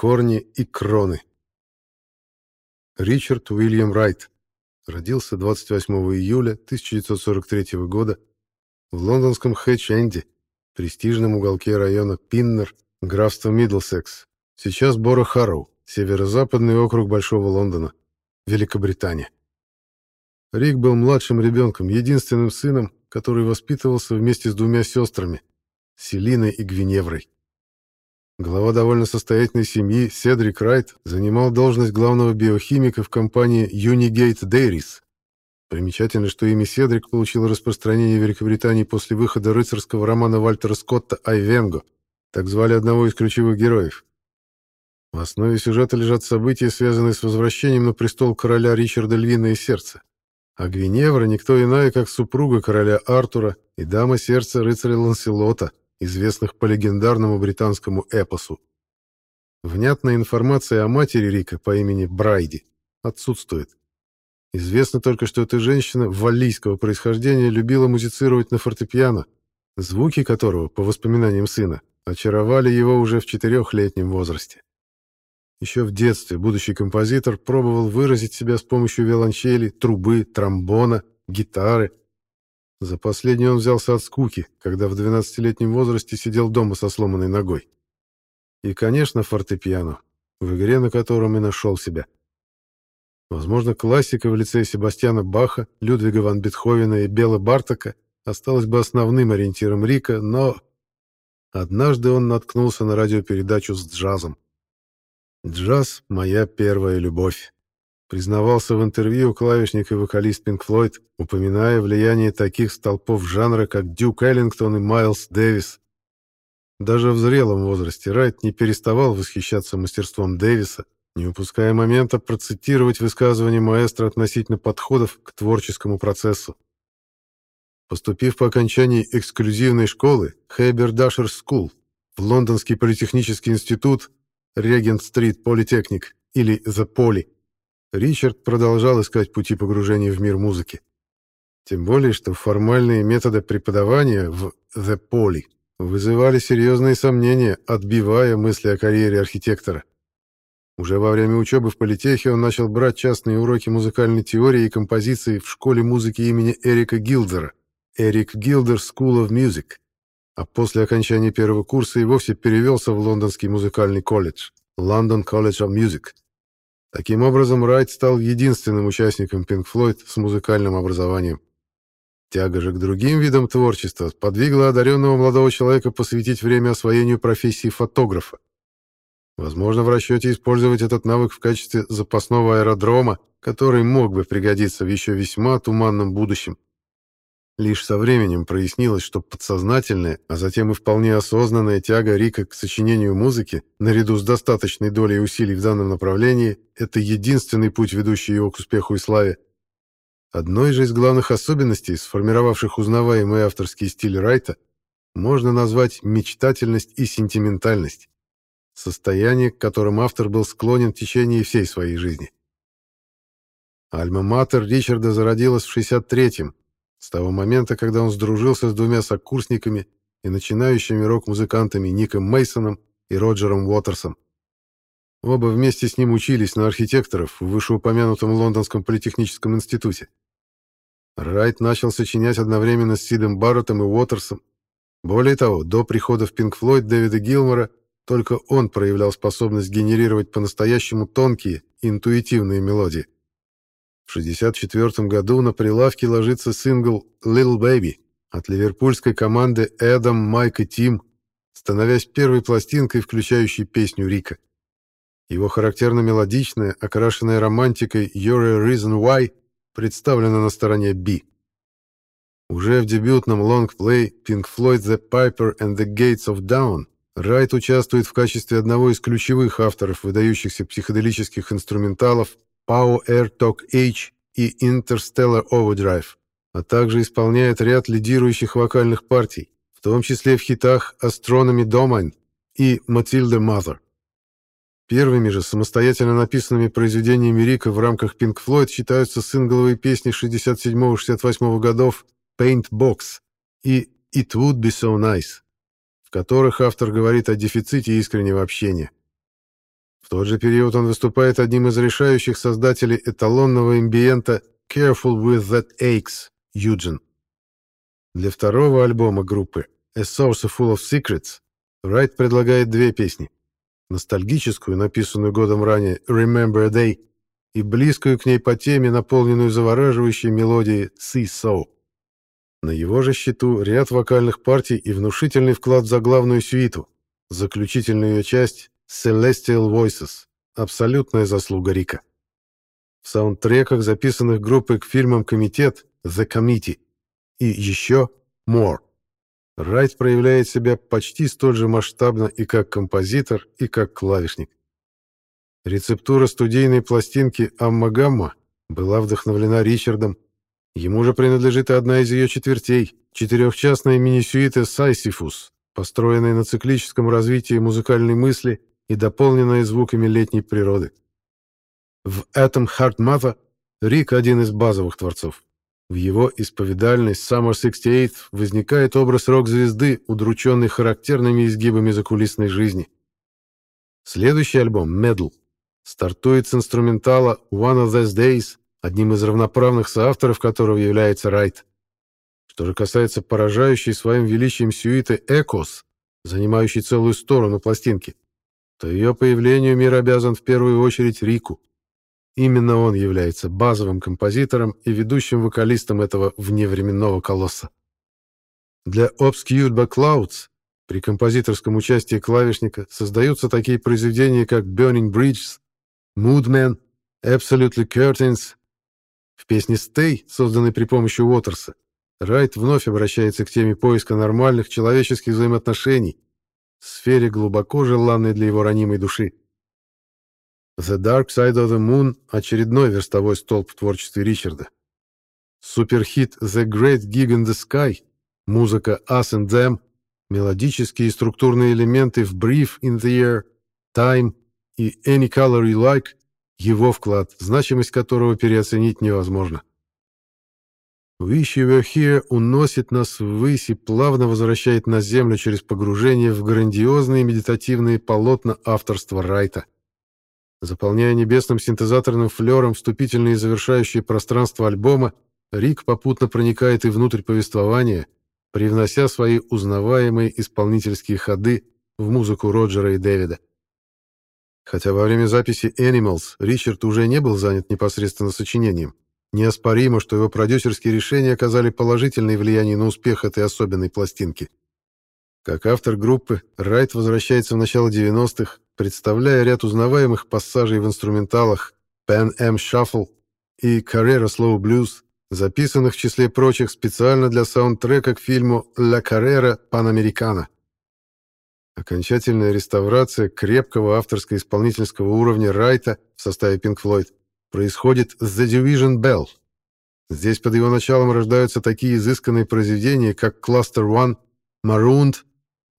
корни и кроны. Ричард Уильям Райт родился 28 июля 1943 года в лондонском Хэтч-Энди, престижном уголке района Пиннер, графства Мидлсекс, сейчас Бора-Харроу, северо-западный округ Большого Лондона, Великобритания. Рик был младшим ребенком, единственным сыном, который воспитывался вместе с двумя сестрами, Селиной и Гвиневрой. Глава довольно состоятельной семьи Седрик Райт занимал должность главного биохимика в компании Unigate Dairies. Примечательно, что имя Седрик получило распространение в Великобритании после выхода рыцарского романа Вальтера Скотта «Айвенго», так звали одного из ключевых героев. В основе сюжета лежат события, связанные с возвращением на престол короля Ричарда Львиное Сердце. А Гвиневра никто иная, как супруга короля Артура и дама сердца рыцаря Ланселота, известных по легендарному британскому эпосу. Внятная информация о матери Рика по имени Брайди отсутствует. Известно только, что эта женщина валлийского происхождения любила музицировать на фортепиано, звуки которого, по воспоминаниям сына, очаровали его уже в четырехлетнем возрасте. Еще в детстве будущий композитор пробовал выразить себя с помощью виолончели, трубы, тромбона, гитары, за последний он взялся от скуки, когда в 12-летнем возрасте сидел дома со сломанной ногой. И, конечно, фортепиано, в игре на котором и нашел себя. Возможно, классика в лице Себастьяна Баха, Людвига ван Бетховена и Бела Бартака осталась бы основным ориентиром Рика, но... Однажды он наткнулся на радиопередачу с джазом. «Джаз — моя первая любовь», признавался в интервью клавишник и вокалист Pink Floyd, упоминая влияние таких столпов жанра, как Дюк Эллингтон и Майлз Дэвис. Даже в зрелом возрасте Райт не переставал восхищаться мастерством Дэвиса, не упуская момента процитировать высказывания маэстро относительно подходов к творческому процессу. Поступив по окончании эксклюзивной школы Хейбер Дашер Скул в Лондонский политехнический институт Регент-стрит Политехник или The Poly, Ричард продолжал искать пути погружения в мир музыки. Тем более, что формальные методы преподавания в The Poly вызывали серьезные сомнения, отбивая мысли о карьере архитектора. Уже во время учебы в политехе он начал брать частные уроки музыкальной теории и композиции в школе музыки имени Эрика Гилдера, Эрик Гилдер School of Music, а после окончания первого курса и вовсе перевелся в лондонский музыкальный колледж, London College of Music, Таким образом, Райт стал единственным участником Pink Floyd с музыкальным образованием. Тяга же к другим видам творчества подвигла одаренного молодого человека посвятить время освоению профессии фотографа. Возможно, в расчете использовать этот навык в качестве запасного аэродрома, который мог бы пригодиться в еще весьма туманном будущем. Лишь со временем прояснилось, что подсознательная, а затем и вполне осознанная тяга Рика к сочинению музыки, наряду с достаточной долей усилий в данном направлении, это единственный путь, ведущий его к успеху и славе. Одной же из главных особенностей, сформировавших узнаваемый авторский стиль Райта, можно назвать мечтательность и сентиментальность, состояние, к которым автор был склонен в течение всей своей жизни. Альма-матер Ричарда зародилась в 63-м, с того момента, когда он сдружился с двумя сокурсниками и начинающими рок-музыкантами Ником Мейсоном и Роджером Уотерсом. Оба вместе с ним учились на архитекторов в вышеупомянутом Лондонском политехническом институте. Райт начал сочинять одновременно с Сидом Барреттом и Уотерсом. Более того, до прихода в Пинк Флойд Дэвида Гилмора только он проявлял способность генерировать по-настоящему тонкие, интуитивные мелодии. В 1964 году на прилавке ложится сингл «Little Baby» от ливерпульской команды Эдам, Майк и Тим, становясь первой пластинкой, включающей песню Рика. Его характерно мелодичная, окрашенная романтикой «You're a Reason Why» представлена на стороне B. Уже в дебютном лонгплей Pink Floyd The Piper and the Gates of Dawn Райт участвует в качестве одного из ключевых авторов выдающихся психоделических инструменталов Power Talk H и Interstellar Overdrive, а также исполняет ряд лидирующих вокальных партий, в том числе в хитах Astronomy Domain и Matilda Mother. Первыми же самостоятельно написанными произведениями Рика в рамках Pink Floyd считаются сингловые песни 67-68 годов Paint Box и It Would Be So Nice, в которых автор говорит о дефиците искреннего общения. Тот же период он выступает одним из решающих создателей эталонного эмбиента «Careful with that aches» Юджин. Для второго альбома группы «A Source Full of Secrets» Райт предлагает две песни. Ностальгическую, написанную годом ранее «Remember a Day», и близкую к ней по теме, наполненную завораживающей мелодией «See So». На его же счету ряд вокальных партий и внушительный вклад за главную сюиту, заключительную ее часть Celestial Voices. Абсолютная заслуга Рика. В саундтреках, записанных группой к фильмам «Комитет» The Committee и еще More, Райт проявляет себя почти столь же масштабно и как композитор, и как клавишник. Рецептура студийной пластинки «Амма-гамма» была вдохновлена Ричардом. Ему же принадлежит одна из ее четвертей, четырехчастная мини-сюита «Сайсифус», построенная на циклическом развитии музыкальной мысли и дополненная звуками летней природы. В «Atom Heart Mother» Рик один из базовых творцов. В его исповедальной Summer 68 возникает образ рок-звезды, удрученный характерными изгибами закулисной жизни. Следующий альбом, Medal, стартует с инструментала One of These Days, одним из равноправных соавторов которого является Райт. Что же касается поражающей своим величием сюиты «Экос», занимающей целую сторону пластинки, то ее появлению мир обязан в первую очередь Рику. Именно он является базовым композитором и ведущим вокалистом этого вневременного колосса. Для Obscured by Clouds при композиторском участии клавишника создаются такие произведения, как Burning Bridges, Moodman, Absolutely Curtains. В песне Stay, созданной при помощи Уотерса, Райт вновь обращается к теме поиска нормальных человеческих взаимоотношений, сфере глубоко желанной для его ранимой души. The Dark Side of the Moon — очередной верстовой столб в творчестве Ричарда. Суперхит The Great Gig in the Sky, музыка Us and Them, мелодические и структурные элементы в Brief in the Air, Time и Any Color You Like — его вклад, значимость которого переоценить невозможно. Were Here уносит нас ввысь и плавно возвращает на землю через погружение в грандиозные медитативные полотна авторства Райта. Заполняя небесным синтезаторным флером вступительные и завершающие пространство альбома, Рик попутно проникает и внутрь повествования, привнося свои узнаваемые исполнительские ходы в музыку Роджера и Дэвида. Хотя во время записи Animals Ричард уже не был занят непосредственно сочинением, неоспоримо, что его продюсерские решения оказали положительное влияние на успех этой особенной пластинки. Как автор группы, Райт возвращается в начало 90-х, представляя ряд узнаваемых пассажей в инструменталах Pan Am Shuffle и Carrera Slow Blues, записанных в числе прочих специально для саундтрека к фильму «La Carrera Panamericana». Окончательная реставрация крепкого авторско-исполнительского уровня Райта в составе Pink Floyd происходит The Division Bell. Здесь под его началом рождаются такие изысканные произведения, как Cluster One, Marooned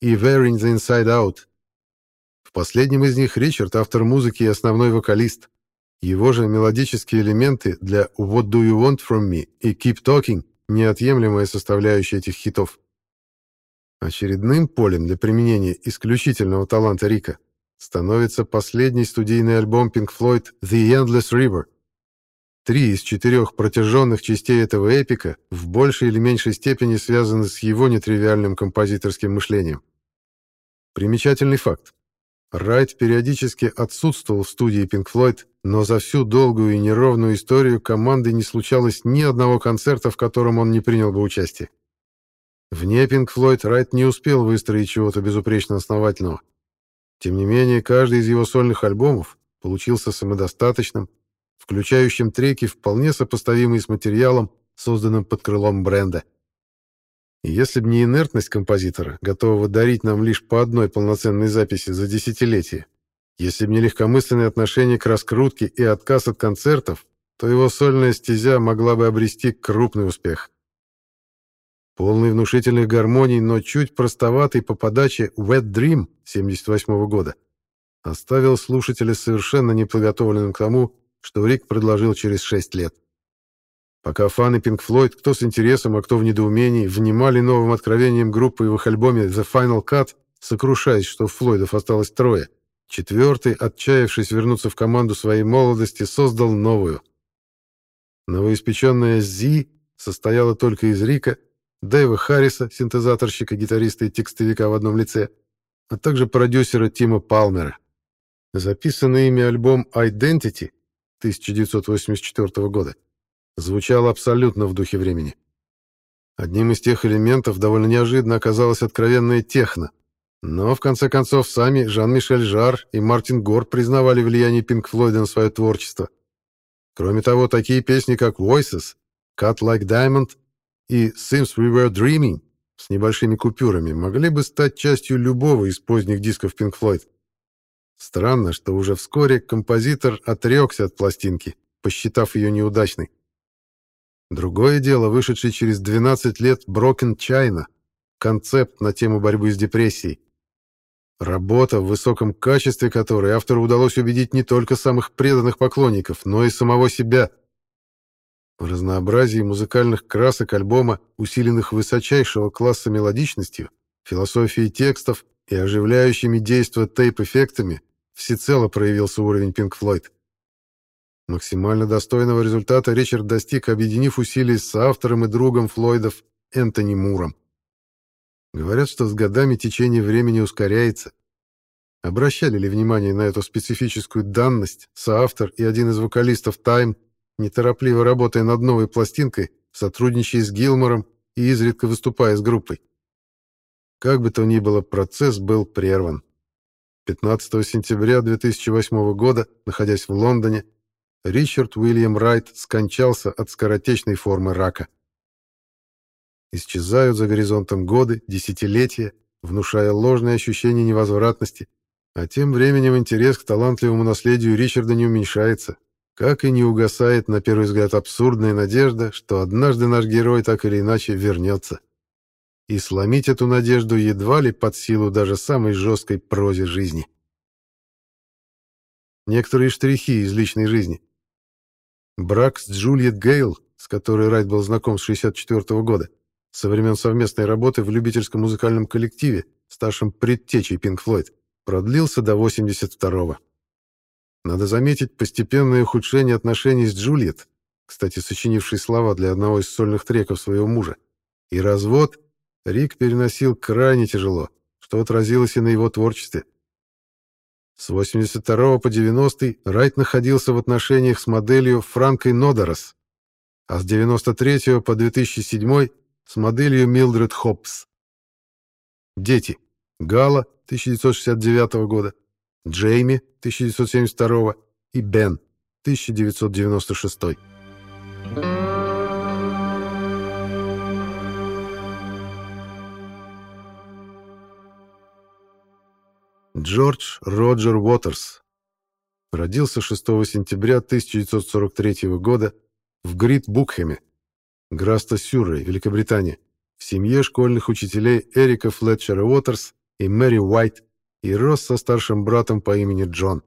и Wearing the Inside Out. В последнем из них Ричард автор музыки и основной вокалист. Его же мелодические элементы для What Do You Want From Me и Keep Talking – неотъемлемая составляющая этих хитов. Очередным полем для применения исключительного таланта Рика становится последний студийный альбом Pink Floyd «The Endless River». Три из четырех протяженных частей этого эпика в большей или меньшей степени связаны с его нетривиальным композиторским мышлением. Примечательный факт. Райт периодически отсутствовал в студии Pink Floyd, но за всю долгую и неровную историю команды не случалось ни одного концерта, в котором он не принял бы участие. Вне Pink Floyd Райт не успел выстроить чего-то безупречно основательного. Тем не менее, каждый из его сольных альбомов получился самодостаточным, включающим треки, вполне сопоставимые с материалом, созданным под крылом бренда. И если бы не инертность композитора, готового дарить нам лишь по одной полноценной записи за десятилетие, если бы не легкомысленное отношение к раскрутке и отказ от концертов, то его сольная стезя могла бы обрести крупный успех. Полный внушительных гармоний, но чуть простоватый по подаче «Wet Dream» 78 года оставил слушателя совершенно неподготовленным к тому, что Рик предложил через 6 лет. Пока фаны Pink Floyd, кто с интересом, а кто в недоумении, внимали новым откровением группы в их альбоме The Final Cut, сокрушаясь, что Флойдов осталось трое, Четвертый, отчаявшись вернуться в команду своей молодости, создал новую. Новоиспеченная Зи состояла только из Рика, Дэйва Харриса, синтезаторщика, гитариста и текстовика в одном лице, а также продюсера Тима Палмера. Записанный ими альбом Identity 1984 года звучал абсолютно в духе времени. Одним из тех элементов довольно неожиданно оказалась откровенная техно, но, в конце концов, сами Жан-Мишель Жар и Мартин Гор признавали влияние Пинк Флойда на свое творчество. Кроме того, такие песни, как Voices, Cut Like Diamond и Since We Were Dreaming с небольшими купюрами могли бы стать частью любого из поздних дисков Pink Floyd. Странно, что уже вскоре композитор отрекся от пластинки, посчитав ее неудачной. Другое дело, вышедший через 12 лет Broken China, концепт на тему борьбы с депрессией. Работа, в высоком качестве которой автору удалось убедить не только самых преданных поклонников, но и самого себя. В разнообразии музыкальных красок альбома, усиленных высочайшего класса мелодичностью, философией текстов и оживляющими действо тейп-эффектами, всецело проявился уровень Pink Floyd. Максимально достойного результата Ричард достиг, объединив усилия с автором и другом Флойдов Энтони Муром. Говорят, что с годами течение времени ускоряется. Обращали ли внимание на эту специфическую данность соавтор и один из вокалистов Time, неторопливо работая над новой пластинкой, сотрудничая с Гилмором и изредка выступая с группой? Как бы то ни было, процесс был прерван. 15 сентября 2008 года, находясь в Лондоне, Ричард Уильям Райт скончался от скоротечной формы рака. Исчезают за горизонтом годы, десятилетия, внушая ложное ощущение невозвратности, а тем временем интерес к талантливому наследию Ричарда не уменьшается, как и не угасает, на первый взгляд, абсурдная надежда, что однажды наш герой так или иначе вернется. И сломить эту надежду едва ли под силу даже самой жесткой прозе жизни. Некоторые штрихи из личной жизни. Брак с Джульет Гейл, с которой Райт был знаком с 64 года, со времен совместной работы в любительском музыкальном коллективе, старшем предтечей Pink Floyd, продлился до 82-го. Надо заметить постепенное ухудшение отношений с Джульет, кстати, сочинившей слова для одного из сольных треков своего мужа, и развод Рик переносил крайне тяжело, что отразилось и на его творчестве. С 82 по 90 Райт находился в отношениях с моделью Франкой Нодорос, а с 93 по 2007 с моделью Милдред Хопс. Дети. Гала, 1969 года, Джейми, 1972 и Бен, 1996. Джордж Роджер Уотерс родился 6 сентября 1943 года в Грит-Букхеме, Граста Сюррей, Великобритания, в семье школьных учителей Эрика Флетчера Уотерс и Мэри Уайт, и рос со старшим братом по имени Джон.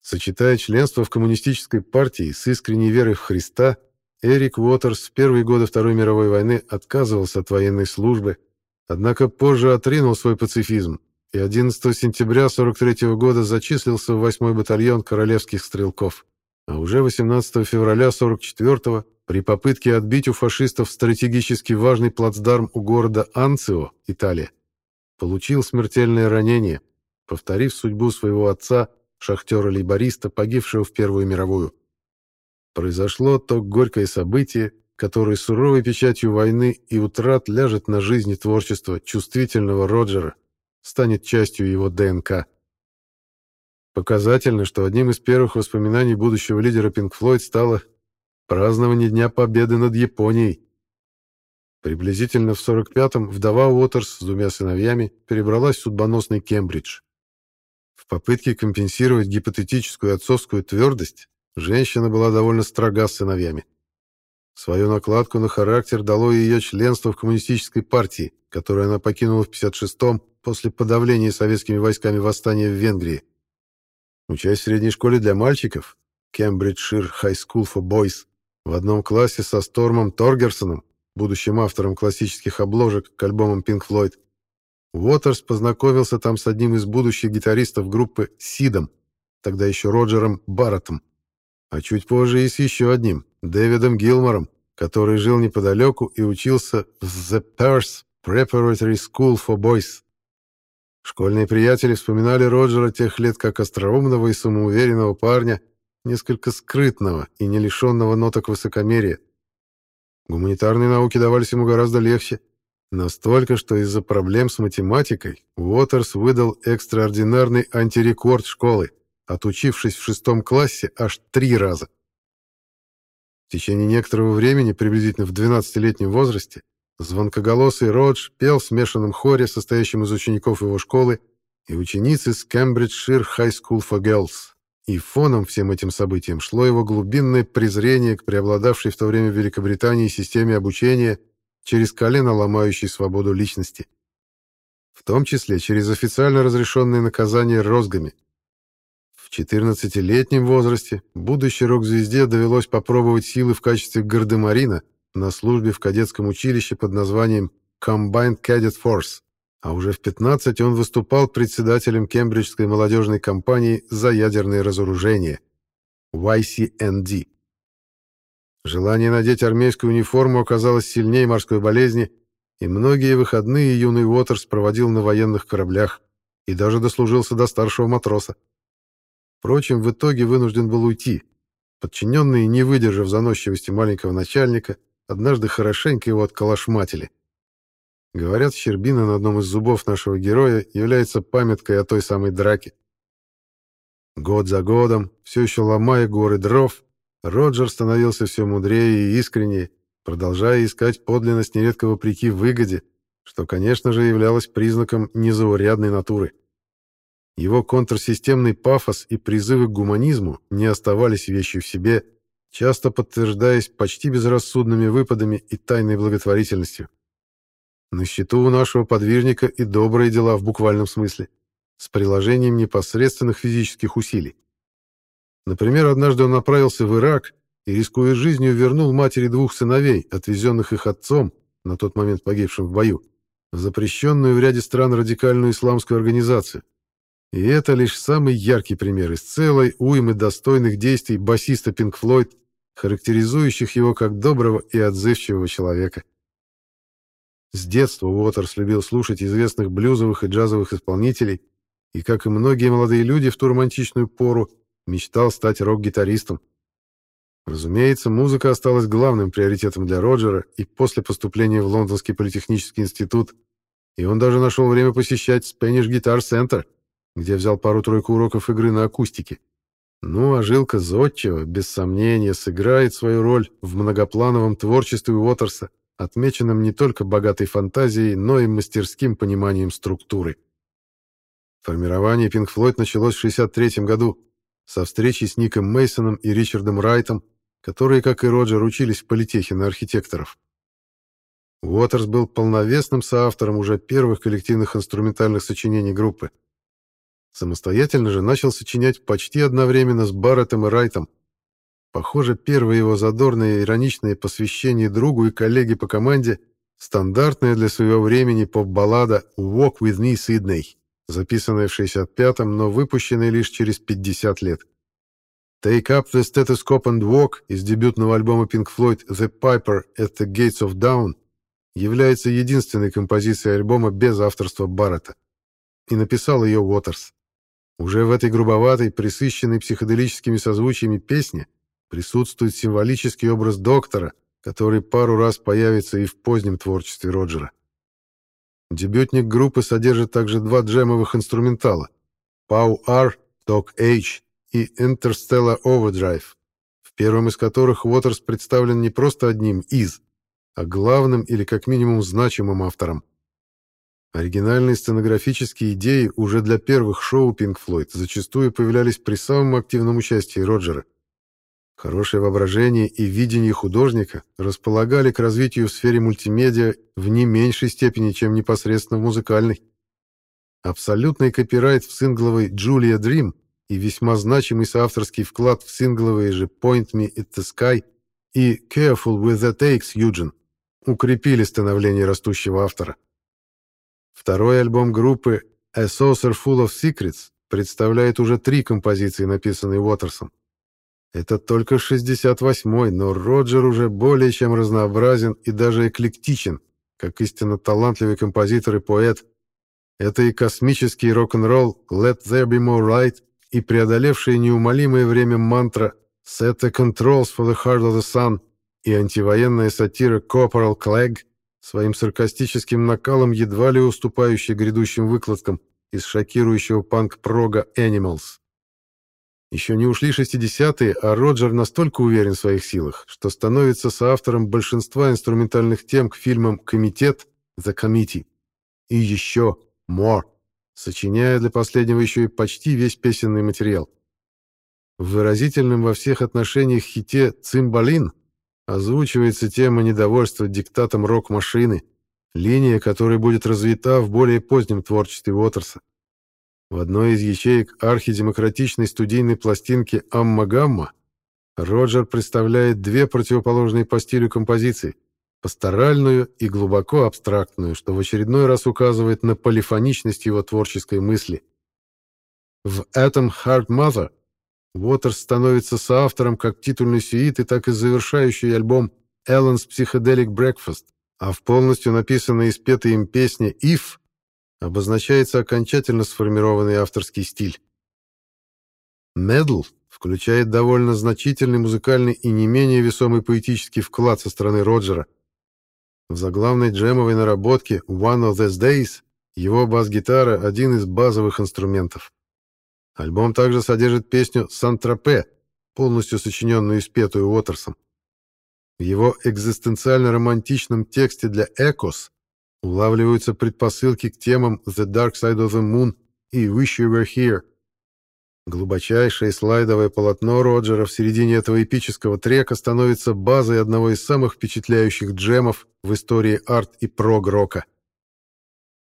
Сочетая членство в коммунистической партии с искренней верой в Христа, Эрик Уотерс в первые годы Второй мировой войны отказывался от военной службы, однако позже отринул свой пацифизм и 11 сентября 1943 года зачислился в 8-й батальон королевских стрелков, а уже 18 февраля 1944 при попытке отбить у фашистов стратегически важный плацдарм у города Анцио, Италия, получил смертельное ранение, повторив судьбу своего отца, шахтера-лейбориста, погибшего в Первую мировую. Произошло то горькое событие, которое суровой печатью войны и утрат ляжет на жизни творчества чувствительного Роджера, станет частью его ДНК. Показательно, что одним из первых воспоминаний будущего лидера Pink Floyd стало празднование Дня Победы над Японией. Приблизительно в 45-м вдова Уотерс с двумя сыновьями перебралась в судьбоносный Кембридж. В попытке компенсировать гипотетическую отцовскую твердость, женщина была довольно строга с сыновьями. Свою накладку на характер дало и ее членство в коммунистической партии, которую она покинула в 56-м после подавления советскими войсками восстания в Венгрии. Учась в средней школе для мальчиков, Cambridgeshire High School for Boys, в одном классе со Стормом Торгерсоном, будущим автором классических обложек к альбомам Pink Floyd, Уотерс познакомился там с одним из будущих гитаристов группы Сидом, тогда еще Роджером Барреттом, а чуть позже и с еще одним, Дэвидом Гилмором, который жил неподалеку и учился в The Perth Preparatory School for Boys. Школьные приятели вспоминали Роджера тех лет как остроумного и самоуверенного парня, несколько скрытного и не лишенного ноток высокомерия. Гуманитарные науки давались ему гораздо легче, настолько, что из-за проблем с математикой Уотерс выдал экстраординарный антирекорд школы, отучившись в шестом классе аж три раза. В течение некоторого времени, приблизительно в 12-летнем возрасте, звонкоголосый Родж пел в смешанном хоре, состоящем из учеников его школы и учениц из Cambridgeshire High School for Girls. И фоном всем этим событиям шло его глубинное презрение к преобладавшей в то время в Великобритании системе обучения через колено ломающей свободу личности. В том числе через официально разрешенные наказания розгами. В 14-летнем возрасте будущей рок-звезде довелось попробовать силы в качестве гардемарина на службе в кадетском училище под названием Combined Cadet Force а уже в 15 он выступал председателем Кембриджской молодежной компании за ядерное разоружение YCND. Желание надеть армейскую униформу оказалось сильнее морской болезни, и многие выходные юный Уотерс проводил на военных кораблях и даже дослужился до старшего матроса. Впрочем, в итоге вынужден был уйти. Подчиненные, не выдержав заносчивости маленького начальника, однажды хорошенько его отколошматили. Говорят, щербина на одном из зубов нашего героя является памяткой о той самой драке. Год за годом, все еще ломая горы дров, Роджер становился все мудрее и искреннее, продолжая искать подлинность нередко вопреки выгоде, что, конечно же, являлось признаком незаурядной натуры. Его контрсистемный пафос и призывы к гуманизму не оставались вещью в себе, часто подтверждаясь почти безрассудными выпадами и тайной благотворительностью. На счету у нашего подвижника и добрые дела в буквальном смысле, с приложением непосредственных физических усилий. Например, однажды он направился в Ирак и, рискуя жизнью, вернул матери двух сыновей, отвезенных их отцом, на тот момент погибшим в бою, в запрещенную в ряде стран радикальную исламскую организацию. И это лишь самый яркий пример из целой уймы достойных действий басиста Пинк Флойд, характеризующих его как доброго и отзывчивого человека. С детства Уотерс любил слушать известных блюзовых и джазовых исполнителей, и, как и многие молодые люди в ту романтичную пору, мечтал стать рок-гитаристом. Разумеется, музыка осталась главным приоритетом для Роджера и после поступления в Лондонский политехнический институт, и он даже нашел время посещать Spanish Guitar Center, где взял пару-тройку уроков игры на акустике. Ну, а жилка Зодчева, без сомнения, сыграет свою роль в многоплановом творчестве Уотерса, отмеченным не только богатой фантазией, но и мастерским пониманием структуры. Формирование Pink Floyd началось в 1963 году со встречи с Ником Мейсоном и Ричардом Райтом, которые, как и Роджер, учились в политехе на архитекторов. Уотерс был полновесным соавтором уже первых коллективных инструментальных сочинений группы. Самостоятельно же начал сочинять почти одновременно с Барреттом и Райтом, Похоже, первое его задорное и ироничное посвящение другу и коллеге по команде — стандартная для своего времени поп-баллада «Walk with me, Sydney», записанная в 65-м, но выпущенная лишь через 50 лет. «Take up the stethoscope and walk» из дебютного альбома Pink Floyd «The Piper at the Gates of Dawn» является единственной композицией альбома без авторства Баррета. И написал ее Уотерс. Уже в этой грубоватой, присыщенной психоделическими созвучиями песне присутствует символический образ доктора, который пару раз появится и в позднем творчестве Роджера. Дебютник группы содержит также два джемовых инструментала Pau R, Dog H и Interstellar Overdrive, в первом из которых Уотерс представлен не просто одним из, а главным или как минимум значимым автором. Оригинальные сценографические идеи уже для первых шоу Pink Floyd зачастую появлялись при самом активном участии Роджера – Хорошее воображение и видение художника располагали к развитию в сфере мультимедиа в не меньшей степени, чем непосредственно в музыкальной. Абсолютный копирайт в сингловой «Julia Dream» и весьма значимый соавторский вклад в сингловые же «Point Me at the Sky» и «Careful with the Takes, Юджин» укрепили становление растущего автора. Второй альбом группы A Saucer Full of Secrets представляет уже три композиции, написанные Уотерсом. Это только 68-й, но Роджер уже более чем разнообразен и даже эклектичен, как истинно талантливый композитор и поэт. Это и космический рок-н-ролл «Let there be more light», и преодолевшая неумолимое время мантра «Set the controls for the heart of the sun» и антивоенная сатира «Corporal Clegg» своим саркастическим накалом едва ли уступающий грядущим выкладкам из шокирующего панк-прога «Animals». Еще не ушли 60-е, а Роджер настолько уверен в своих силах, что становится соавтором большинства инструментальных тем к фильмам «Комитет» «The Committee» и еще «More», сочиняя для последнего еще и почти весь песенный материал. В выразительном во всех отношениях хите «Цимбалин» озвучивается тема недовольства диктатом рок-машины, линия которой будет развита в более позднем творчестве Уотерса. В одной из ячеек архидемократичной студийной пластинки «Амма-гамма» Роджер представляет две противоположные по стилю композиции — пасторальную и глубоко абстрактную, что в очередной раз указывает на полифоничность его творческой мысли. В «Atom Heart Mother» Уотерс становится соавтором как титульной сюиты, так и завершающий альбом «Эллен's Psychedelic Breakfast», а в полностью написанной и спетой им песне «If» обозначается окончательно сформированный авторский стиль. «Медл» включает довольно значительный музыкальный и не менее весомый поэтический вклад со стороны Роджера. В заглавной джемовой наработке «One of These Days» его бас-гитара — один из базовых инструментов. Альбом также содержит песню «Сан-Тропе», полностью сочиненную и спетую Уотерсом. В его экзистенциально-романтичном тексте для «Экос» улавливаются предпосылки к темам «The Dark Side of the Moon» и «Wish You Were Here». Глубочайшее слайдовое полотно Роджера в середине этого эпического трека становится базой одного из самых впечатляющих джемов в истории арт и прог-рока.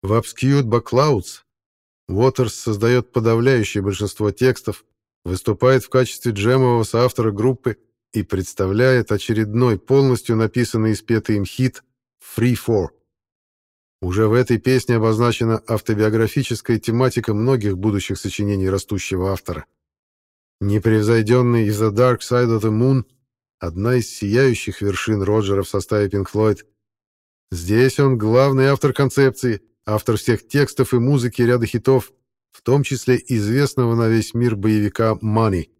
В «Obscured by Clouds» Уотерс создает подавляющее большинство текстов, выступает в качестве джемового соавтора группы и представляет очередной полностью написанный и спетый им хит «Free For». Уже в этой песне обозначена автобиографическая тематика многих будущих сочинений растущего автора. Непревзойденный из The Dark Side of the Moon — одна из сияющих вершин Роджера в составе Pink Floyd. Здесь он главный автор концепции, автор всех текстов и музыки ряда хитов, в том числе известного на весь мир боевика «Money».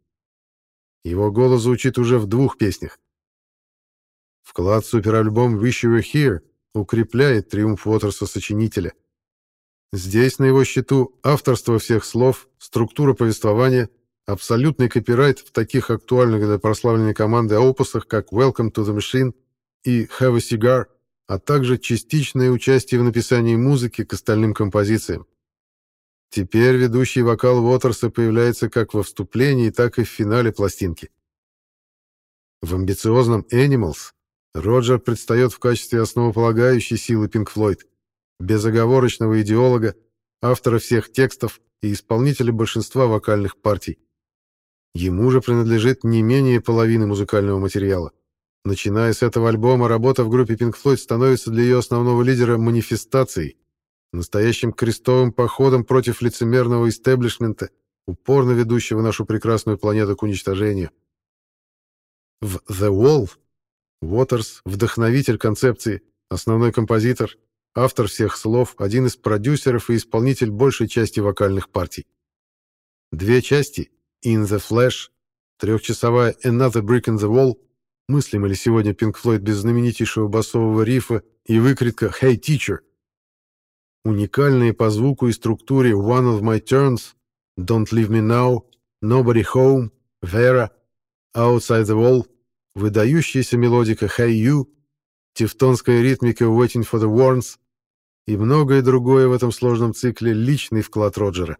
Его голос звучит уже в двух песнях. Вклад в суперальбом «Wish You Were Here» укрепляет триумф Уотерса-сочинителя. Здесь на его счету авторство всех слов, структура повествования, абсолютный копирайт в таких актуальных для прославленной команды опусах, как «Welcome to the Machine» и «Have a Cigar», а также частичное участие в написании музыки к остальным композициям. Теперь ведущий вокал Уотерса появляется как во вступлении, так и в финале пластинки. В амбициозном «Animals» Роджер предстает в качестве основополагающей силы Pink Floyd, безоговорочного идеолога, автора всех текстов и исполнителя большинства вокальных партий. Ему же принадлежит не менее половины музыкального материала. Начиная с этого альбома, работа в группе Pink Floyd становится для ее основного лидера манифестацией, настоящим крестовым походом против лицемерного истеблишмента, упорно ведущего нашу прекрасную планету к уничтожению. В «The Wall» Уотерс — вдохновитель концепции, основной композитор, автор всех слов, один из продюсеров и исполнитель большей части вокальных партий. Две части — In the Flash, трехчасовая Another Brick in the Wall, мыслим ли сегодня Pink Floyd без знаменитейшего басового рифа и выкритка «Hey, teacher!», уникальные по звуку и структуре «One of my turns», «Don't leave me now», «Nobody home», «Vera», «Outside the wall», выдающаяся мелодика «Hey You», тевтонская ритмика «Waiting for the Warns» и многое другое в этом сложном цикле личный вклад Роджера.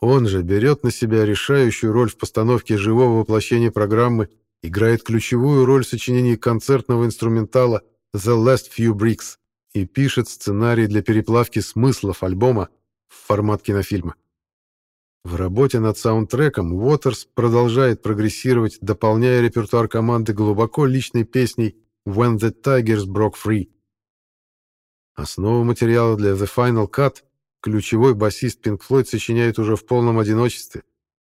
Он же берет на себя решающую роль в постановке живого воплощения программы, играет ключевую роль в сочинении концертного инструментала «The Last Few Bricks» и пишет сценарий для переплавки смыслов альбома в формат кинофильма. В работе над саундтреком Уотерс продолжает прогрессировать, дополняя репертуар команды глубоко личной песней «When the Tigers Broke Free». Основу материала для The Final Cut ключевой басист Pink Floyd сочиняет уже в полном одиночестве,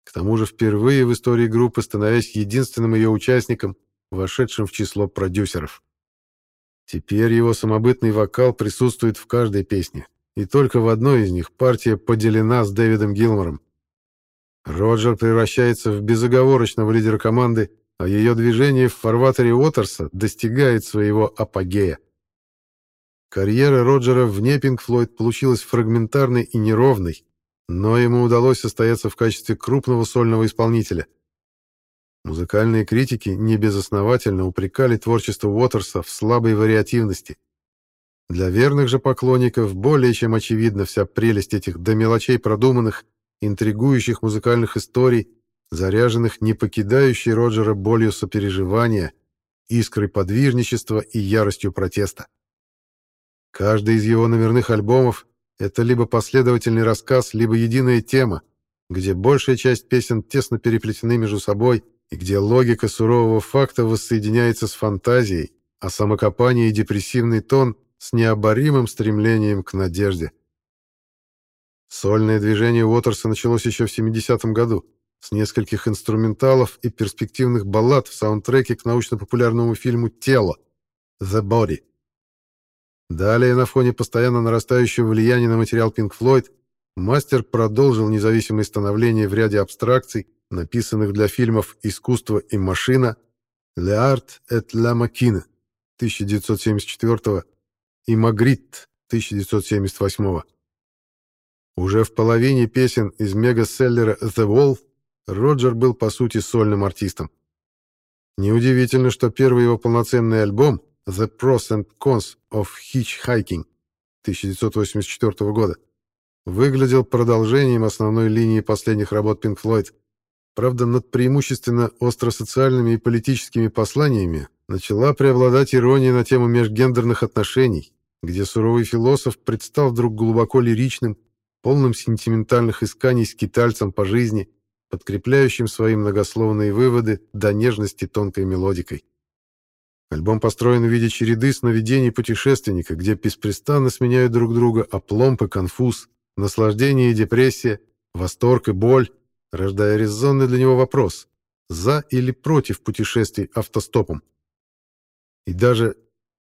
к тому же впервые в истории группы становясь единственным ее участником, вошедшим в число продюсеров. Теперь его самобытный вокал присутствует в каждой песне, и только в одной из них партия поделена с Дэвидом Гилмором. Роджер превращается в безоговорочного лидера команды, а ее движение в фарватере Уотерса достигает своего апогея. Карьера Роджера вне Пинк Флойд получилась фрагментарной и неровной, но ему удалось состояться в качестве крупного сольного исполнителя. Музыкальные критики небезосновательно упрекали творчество Уотерса в слабой вариативности. Для верных же поклонников более чем очевидна вся прелесть этих до мелочей продуманных, интригующих музыкальных историй, заряженных не покидающей Роджера болью сопереживания, искрой подвижничества и яростью протеста. Каждый из его номерных альбомов — это либо последовательный рассказ, либо единая тема, где большая часть песен тесно переплетены между собой и где логика сурового факта воссоединяется с фантазией, а самокопание и депрессивный тон — с необоримым стремлением к надежде. Сольное движение Уотерса началось еще в 70-м году, с нескольких инструменталов и перспективных баллад в саундтреке к научно-популярному фильму «Тело» «The Body». Далее, на фоне постоянно нарастающего влияния на материал Pink Floyd, мастер продолжил независимое становление в ряде абстракций, написанных для фильмов «Искусство и машина», «L'Art et la Machine» 1974 и «Магрит» 1978 Уже в половине песен из мегаселлера «The Wall» Роджер был, по сути, сольным артистом. Неудивительно, что первый его полноценный альбом The Pros and Cons of Hitchhiking 1984 года выглядел продолжением основной линии последних работ Pink Floyd. Правда, над преимущественно остросоциальными и политическими посланиями начала преобладать ирония на тему межгендерных отношений, где суровый философ предстал вдруг глубоко лиричным, полным сентиментальных исканий скитальцем по жизни, подкрепляющим свои многословные выводы до нежности тонкой мелодикой. Альбом построен в виде череды сновидений путешественника, где беспрестанно сменяют друг друга опломб и конфуз, наслаждение и депрессия, восторг и боль, рождая резонный для него вопрос «за или против путешествий автостопом?» И даже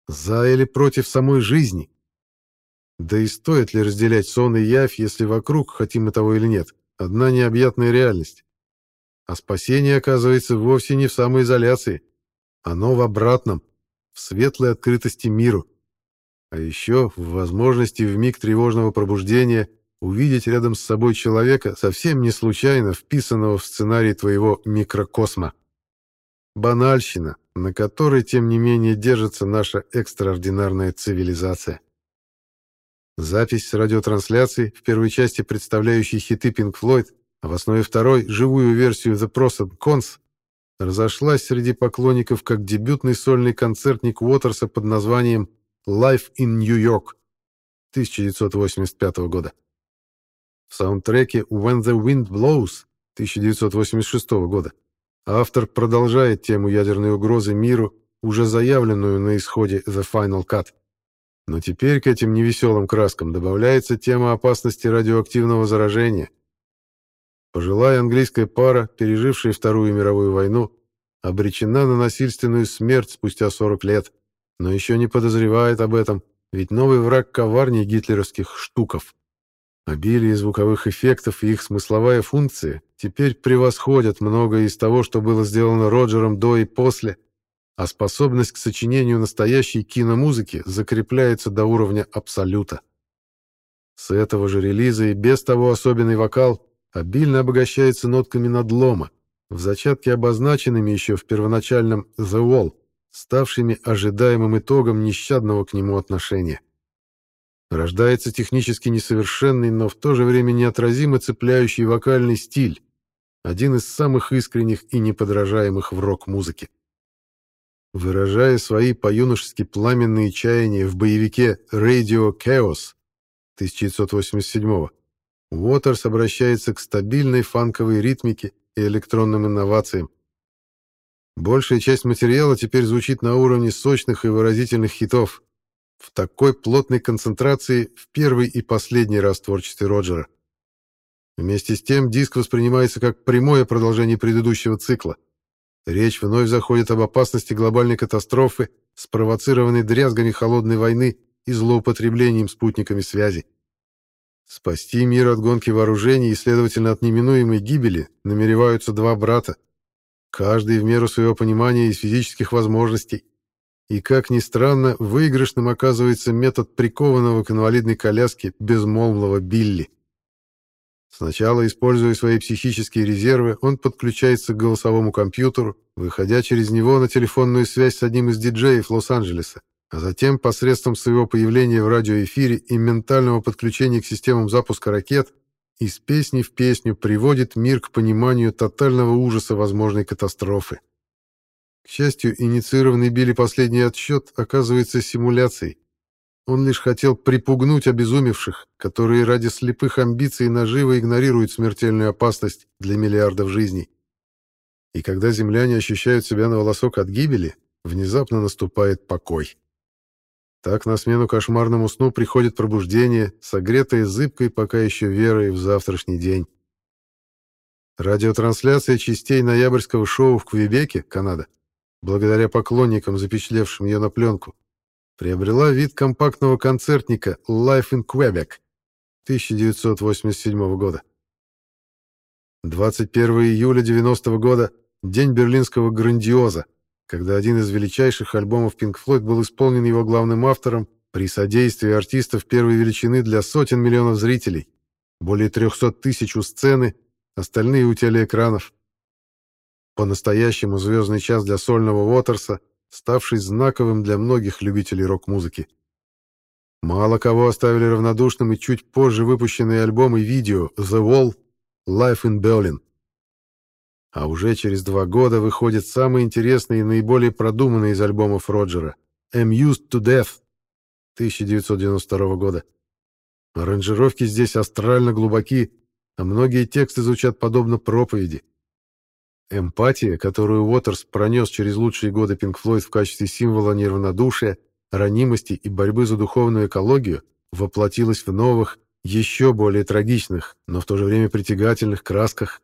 «за или против самой жизни?» Да и стоит ли разделять сон и явь, если вокруг, хотим мы того или нет, одна необъятная реальность? А спасение, оказывается, вовсе не в самоизоляции, оно в обратном, в светлой открытости миру. А еще в возможности в миг тревожного пробуждения увидеть рядом с собой человека, совсем не случайно вписанного в сценарий твоего микрокосма. Банальщина, на которой, тем не менее, держится наша экстраординарная цивилизация. Запись радиотрансляции, в первой части представляющей хиты Pink Floyd, а в основе второй — живую версию The Pros and Cons, разошлась среди поклонников как дебютный сольный концертник Уотерса под названием «Life in New York» 1985 года. В саундтреке «When the Wind Blows» 1986 года автор продолжает тему ядерной угрозы миру, уже заявленную на исходе «The Final Cut». Но теперь к этим невеселым краскам добавляется тема опасности радиоактивного заражения – Пожилая английская пара, пережившая Вторую мировую войну, обречена на насильственную смерть спустя 40 лет, но еще не подозревает об этом, ведь новый враг коварнее гитлеровских штуков. Обилие звуковых эффектов и их смысловая функция теперь превосходят многое из того, что было сделано Роджером до и после, а способность к сочинению настоящей киномузыки закрепляется до уровня абсолюта. С этого же релиза и без того особенный вокал обильно обогащается нотками надлома, в зачатке обозначенными еще в первоначальном «The Wall», ставшими ожидаемым итогом нещадного к нему отношения. Рождается технически несовершенный, но в то же время неотразимо цепляющий вокальный стиль, один из самых искренних и неподражаемых в рок-музыке. Выражая свои по-юношески пламенные чаяния в боевике Radio Chaos 1987 Уотерс обращается к стабильной фанковой ритмике и электронным инновациям. Большая часть материала теперь звучит на уровне сочных и выразительных хитов. в такой плотной концентрации в первый и последний раз творчестве Роджера. Вместе с тем диск воспринимается как прямое продолжение предыдущего цикла. Речь вновь заходит об опасности глобальной катастрофы, спровоцированной дрязгами холодной войны и злоупотреблением спутниками связи. Спасти мир от гонки вооружений и, следовательно, от неминуемой гибели намереваются два брата, каждый в меру своего понимания и физических возможностей. И, как ни странно, выигрышным оказывается метод прикованного к инвалидной коляске безмолвного Билли. Сначала, используя свои психические резервы, он подключается к голосовому компьютеру, выходя через него на телефонную связь с одним из диджеев Лос-Анджелеса, а затем посредством своего появления в радиоэфире и ментального подключения к системам запуска ракет из песни в песню приводит мир к пониманию тотального ужаса возможной катастрофы. К счастью, инициированный Билли последний отсчет оказывается симуляцией, он лишь хотел припугнуть обезумевших, которые ради слепых амбиций наживо игнорируют смертельную опасность для миллиардов жизней. И когда земляне ощущают себя на волосок от гибели, внезапно наступает покой. Так на смену кошмарному сну приходит пробуждение, согретое зыбкой пока еще верой в завтрашний день. Радиотрансляция частей ноябрьского шоу в Квебеке, Канада, благодаря поклонникам, запечатлевшим ее на пленку, приобрела вид компактного концертника Life in Quebec 1987 года. 21 июля 90 года — день берлинского грандиоза, когда один из величайших альбомов Pink Floyd был исполнен его главным автором при содействии артистов первой величины для сотен миллионов зрителей, более 300 тысяч у сцены, остальные у телеэкранов. По-настоящему звездный час для сольного Уотерса — ставший знаковым для многих любителей рок-музыки. Мало кого оставили равнодушным и чуть позже выпущенные альбомы видео «The Wall», «Life in Berlin». А уже через два года выходит самый интересный и наиболее продуманный из альбомов Роджера «Amused to Death» 1992 года. Аранжировки здесь астрально глубоки, а многие тексты звучат подобно проповеди. Эмпатия, которую Уотерс пронес через лучшие годы Pink Floyd в качестве символа неравнодушия, ранимости и борьбы за духовную экологию, воплотилась в новых, еще более трагичных, но в то же время притягательных красках.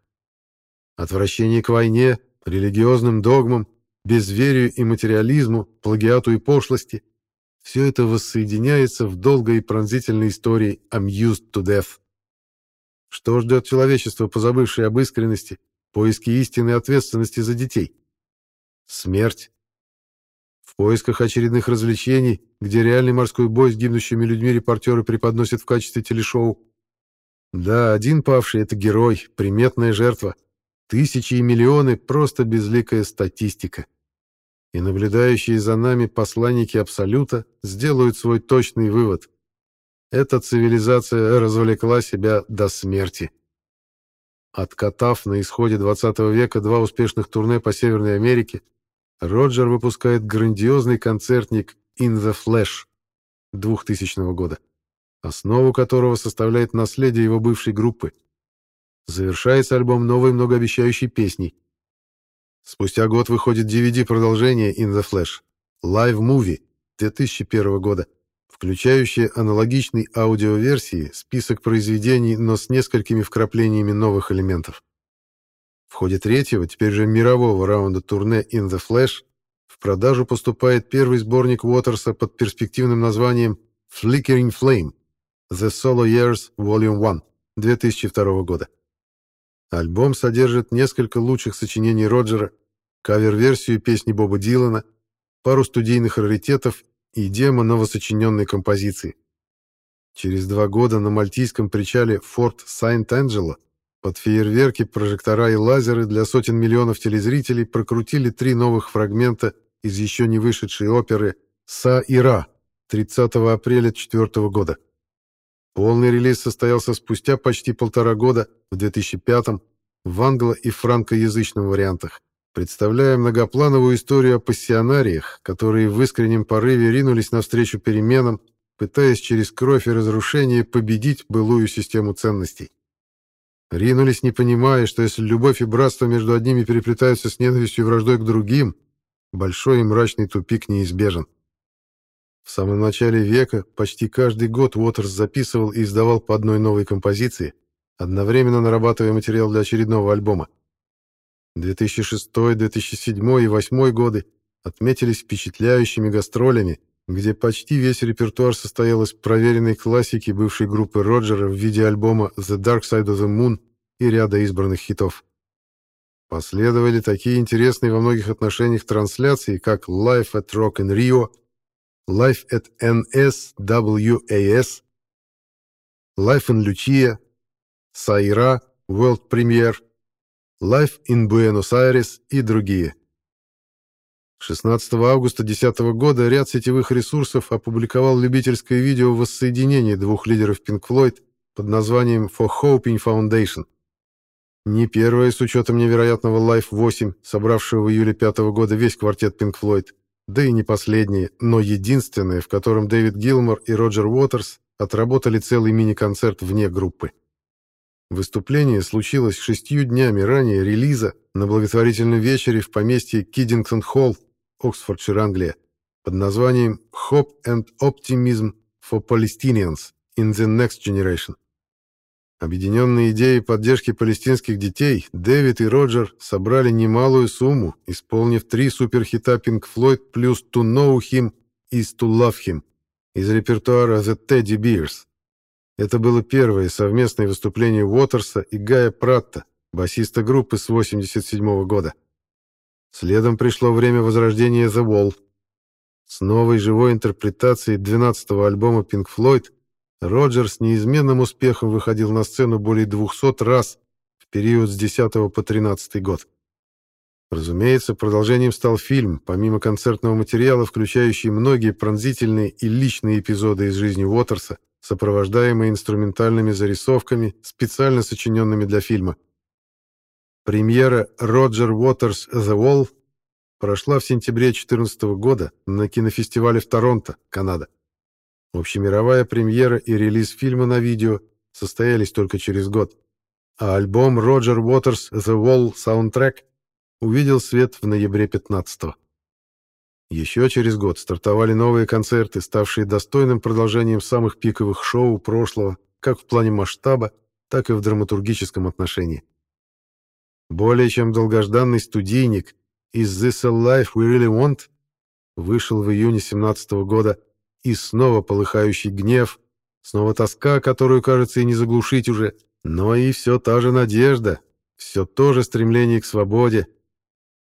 Отвращение к войне, религиозным догмам, безверию и материализму, плагиату и пошлости – все это воссоединяется в долгой и пронзительной истории «Amused to Death». Что ждет человечество, позабывшее об искренности, поиски истины и ответственности за детей. Смерть. В поисках очередных развлечений, где реальный морской бой с гибнущими людьми репортеры преподносят в качестве телешоу. Да, один павший — это герой, приметная жертва. Тысячи и миллионы — просто безликая статистика. И наблюдающие за нами посланники Абсолюта сделают свой точный вывод. Эта цивилизация развлекла себя до смерти. Откатав на исходе 20 века два успешных турне по Северной Америке, Роджер выпускает грандиозный концертник «In the Flash» 2000 года, основу которого составляет наследие его бывшей группы. Завершается альбом новой многообещающей песней. Спустя год выходит DVD-продолжение «In the Flash» Live Movie 2001 года, включающие аналогичный аудиоверсии список произведений, но с несколькими вкраплениями новых элементов. В ходе третьего, теперь же мирового раунда турне In the Flash в продажу поступает первый сборник Уотерса под перспективным названием Flickering Flame The Solo Years Volume 1 2002 года. Альбом содержит несколько лучших сочинений Роджера, кавер-версию песни Боба Дилана, пару студийных раритетов и демо новосочиненной композиции. Через два года на мальтийском причале Форт Сайнт-Анджело под фейерверки, прожектора и лазеры для сотен миллионов телезрителей прокрутили три новых фрагмента из еще не вышедшей оперы «Са и Ра» 30 апреля 2004 года. Полный релиз состоялся спустя почти полтора года, в 2005 в англо- и франкоязычном вариантах представляя многоплановую историю о пассионариях, которые в искреннем порыве ринулись навстречу переменам, пытаясь через кровь и разрушение победить былую систему ценностей. Ринулись, не понимая, что если любовь и братство между одними переплетаются с ненавистью и враждой к другим, большой и мрачный тупик неизбежен. В самом начале века почти каждый год Уотерс записывал и издавал по одной новой композиции, одновременно нарабатывая материал для очередного альбома. 2006, 2007 и 2008 годы отметились впечатляющими гастролями, где почти весь репертуар состоял из проверенной классики бывшей группы Роджера в виде альбома «The Dark Side of the Moon» и ряда избранных хитов. Последовали такие интересные во многих отношениях трансляции, как Live at Rock in Rio, Live at NSWAS, Live in Lucia, Сайра, World Premiere, Live in Buenos Aires и другие. 16 августа 2010 года ряд сетевых ресурсов опубликовал любительское видео воссоединения двух лидеров Pink Floyd под названием For Hoping Foundation. Не первое с учетом невероятного Live 8, собравшего в июле пятого года весь квартет Pink Floyd, да и не последнее, но единственное, в котором Дэвид Гилмор и Роджер Уотерс отработали целый мини-концерт вне группы. Выступление случилось шестью днями ранее релиза на благотворительном вечере в поместье Киддингтон-Холл Оксфордшир, Англия, под названием Hope and Optimism for Palestinians in the Next Generation. Объединенные идеей поддержки палестинских детей, Дэвид и Роджер собрали немалую сумму, исполнив три суперхита Pink Floyd плюс To Know Him is To Love Him из репертуара The Teddy Bears. Это было первое совместное выступление Уотерса и Гая Пратта, басиста группы с 1987 года. Следом пришло время возрождения The Wall. С новой живой интерпретацией 12-го альбома Pink Floyd Роджер с неизменным успехом выходил на сцену более 200 раз в период с 10 по 13 год. Разумеется, продолжением стал фильм, помимо концертного материала, включающий многие пронзительные и личные эпизоды из жизни Уотерса, сопровождаемые инструментальными зарисовками, специально сочиненными для фильма. Премьера «Роджер Уотерс The Wall» прошла в сентябре 2014 года на кинофестивале в Торонто, Канада. Общемировая премьера и релиз фильма на видео состоялись только через год, а альбом «Роджер Уотерс The Wall Soundtrack» увидел свет в ноябре 15 -го. Еще через год стартовали новые концерты, ставшие достойным продолжением самых пиковых шоу прошлого, как в плане масштаба, так и в драматургическом отношении. Более чем долгожданный студийник «Is this a life we really want?» вышел в июне 17 года, и снова полыхающий гнев, снова тоска, которую, кажется, и не заглушить уже, но и все та же надежда, все то же стремление к свободе.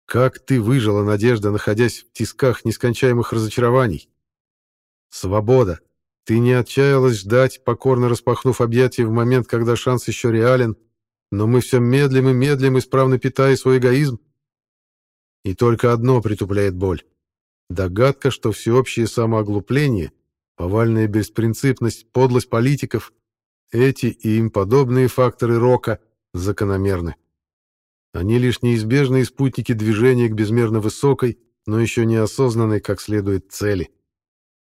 Как ты выжила, Надежда, находясь в тисках нескончаемых разочарований? Свобода. Ты не отчаялась ждать, покорно распахнув объятия в момент, когда шанс еще реален, но мы все медлим и медлим, исправно питая свой эгоизм. И только одно притупляет боль. Догадка, что всеобщее самооглупление, повальная беспринципность, подлость политиков — эти и им подобные факторы рока закономерны. Они лишь неизбежные спутники движения к безмерно высокой, но еще неосознанной как следует цели.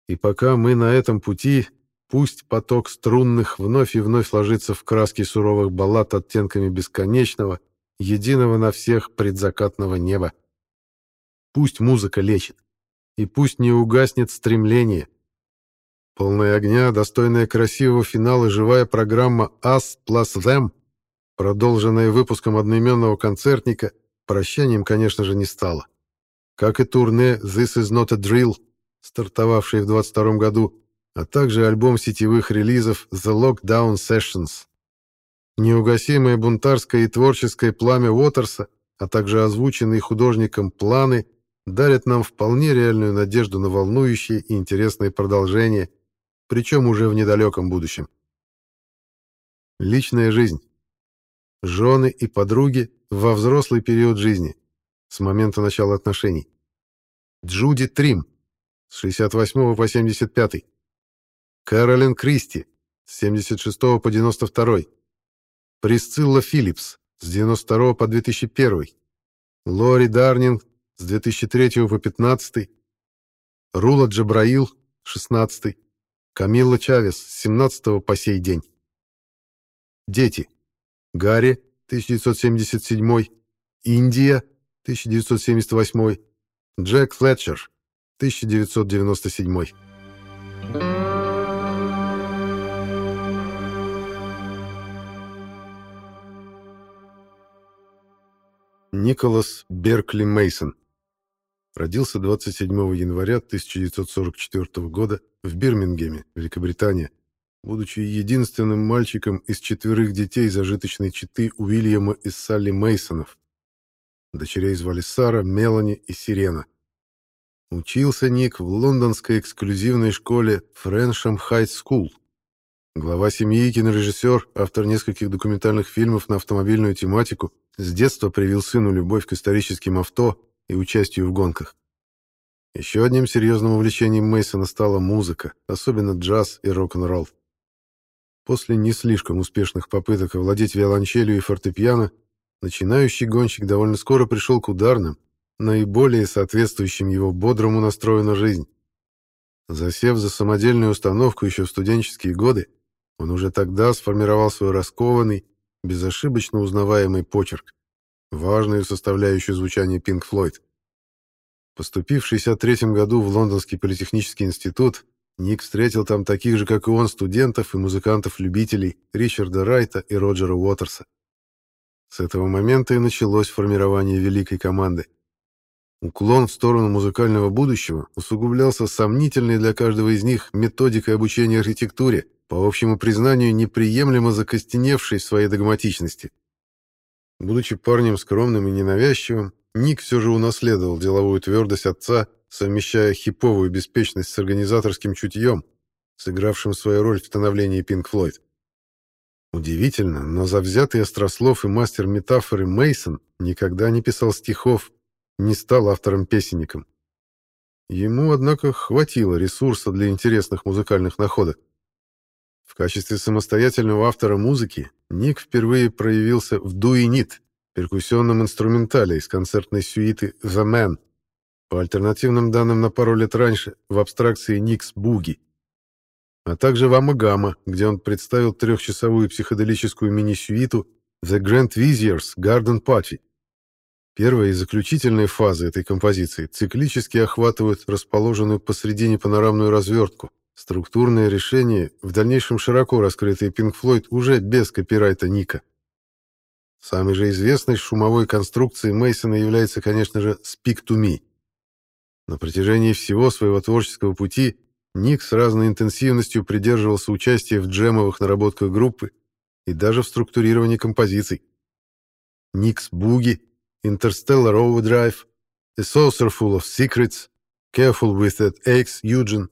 И пока мы на этом пути, Пусть поток струнных вновь и вновь ложится в краски суровых баллад оттенками бесконечного, единого на всех предзакатного неба. Пусть музыка лечит, и пусть не угаснет стремление. Полная огня, достойная красивого финала живая программа «Us plus Them», продолженная выпуском одноименного концертника, прощанием, конечно же, не стала. Как и турне «This is not a drill», стартовавшее в 22 году, а также альбом сетевых релизов The Lockdown Sessions. Неугасимое бунтарское и творческое пламя Уотерса, а также озвученные художником планы дарят нам вполне реальную надежду на волнующее и интересное продолжение, причем уже в недалеком будущем. Личная жизнь. Жены и подруги во взрослый период жизни, с момента начала отношений. Джуди Трим, с 68 по 75. Кэролин Кристи с 76 по 92, Присцилла Филлипс с 92 по 2001, Лори Дарнинг с 2003 по 15, Рула Джабраил 16, Камилла Чавес с 17 по сей день. Дети. Гарри 1977, Индия 1978, Джек Флетчер 1997. Николас Беркли Мейсон. Родился 27 января 1944 года в Бирмингеме, Великобритания, будучи единственным мальчиком из четверых детей зажиточной четы Уильяма и Салли Мейсонов. Дочерей звали Сара, Мелани и Сирена. Учился Ник в лондонской эксклюзивной школе Френшем Хайт Скул. Глава семьи кинорежиссер, автор нескольких документальных фильмов на автомобильную тематику, с детства привил сыну любовь к историческим авто и участию в гонках. Еще одним серьезным увлечением Мейсона стала музыка, особенно джаз и рок-н-ролл. После не слишком успешных попыток овладеть виолончелью и фортепиано, начинающий гонщик довольно скоро пришел к ударным, наиболее соответствующим его бодрому настрою на жизнь. Засев за самодельную установку еще в студенческие годы, он уже тогда сформировал свой раскованный, безошибочно узнаваемый почерк, важную составляющую звучания Pink Floyd. Поступив в 1963 году в Лондонский политехнический институт, Ник встретил там таких же, как и он, студентов и музыкантов-любителей Ричарда Райта и Роджера Уотерса. С этого момента и началось формирование великой команды. Уклон в сторону музыкального будущего усугублялся сомнительной для каждого из них методикой обучения архитектуре, по общему признанию неприемлемо закостеневшей в своей догматичности. Будучи парнем скромным и ненавязчивым, Ник все же унаследовал деловую твердость отца, совмещая хиповую беспечность с организаторским чутьем, сыгравшим свою роль в становлении Pink Floyd. Удивительно, но завзятый острослов и мастер метафоры Мейсон никогда не писал стихов, не стал автором-песенником. Ему, однако, хватило ресурса для интересных музыкальных находок. В качестве самостоятельного автора музыки Ник впервые проявился в «Дуинит», перкуссионном инструментале из концертной сюиты «The Man», по альтернативным данным на пару лет раньше в абстракции «Никс Буги», а также в «Амагама», где он представил трехчасовую психоделическую мини-сюиту «The Grand Vizier's Garden Party». Первая и заключительная фазы этой композиции циклически охватывают расположенную посредине панорамную развертку, Структурные решения, в дальнейшем широко раскрытые Pink Floyd уже без копирайта Ника. Самой же известной шумовой конструкцией Мейсона является, конечно же, Speak to Me. На протяжении всего своего творческого пути Ник с разной интенсивностью придерживался участия в джемовых наработках группы и даже в структурировании композиций. Никс Буги, Interstellar Overdrive, A Saucer Full of Secrets, Careful with That Axe Eugen,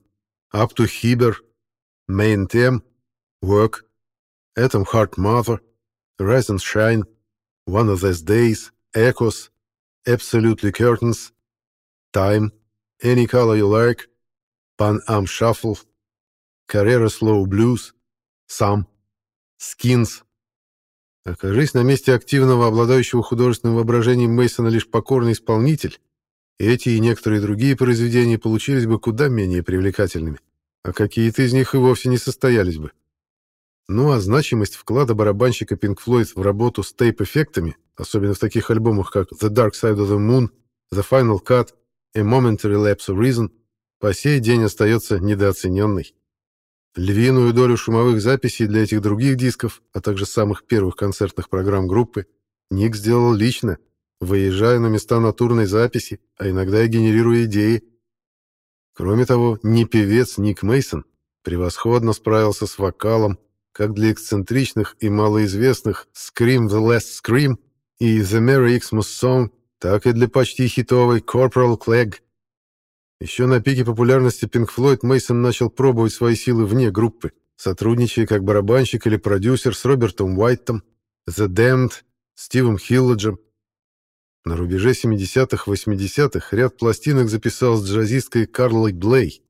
Up to Heber, Main Theme, Work, Atom Heart Mother, Rise and Shine, One of These Days, Echoes, Absolutely Curtains, Time, Any Color You Like, Pan Am Shuffle, Carrera Slow Blues, Some, Skins. Окажись на месте активного, обладающего художественным воображением Мейсона лишь покорный исполнитель, эти и некоторые другие произведения получились бы куда менее привлекательными, а какие-то из них и вовсе не состоялись бы. Ну а значимость вклада барабанщика Pink Floyd в работу с тейп-эффектами, особенно в таких альбомах, как The Dark Side of the Moon, The Final Cut и Momentary Lapse of Reason, по сей день остается недооцененной. Львиную долю шумовых записей для этих других дисков, а также самых первых концертных программ группы, Ник сделал лично, выезжая на места натурной записи, а иногда и генерируя идеи. Кроме того, ни певец Ник Мейсон превосходно справился с вокалом как для эксцентричных и малоизвестных Scream the Last Scream и The Merry Xmas Song, так и для почти хитовой Corporal Clegg. Еще на пике популярности Pink Floyd Мейсон начал пробовать свои силы вне группы, сотрудничая как барабанщик или продюсер с Робертом Уайтом, The Damned, Стивом Хилладжем на рубеже 70-х-80-х ряд пластинок записал с джазисткой Карлой Блей.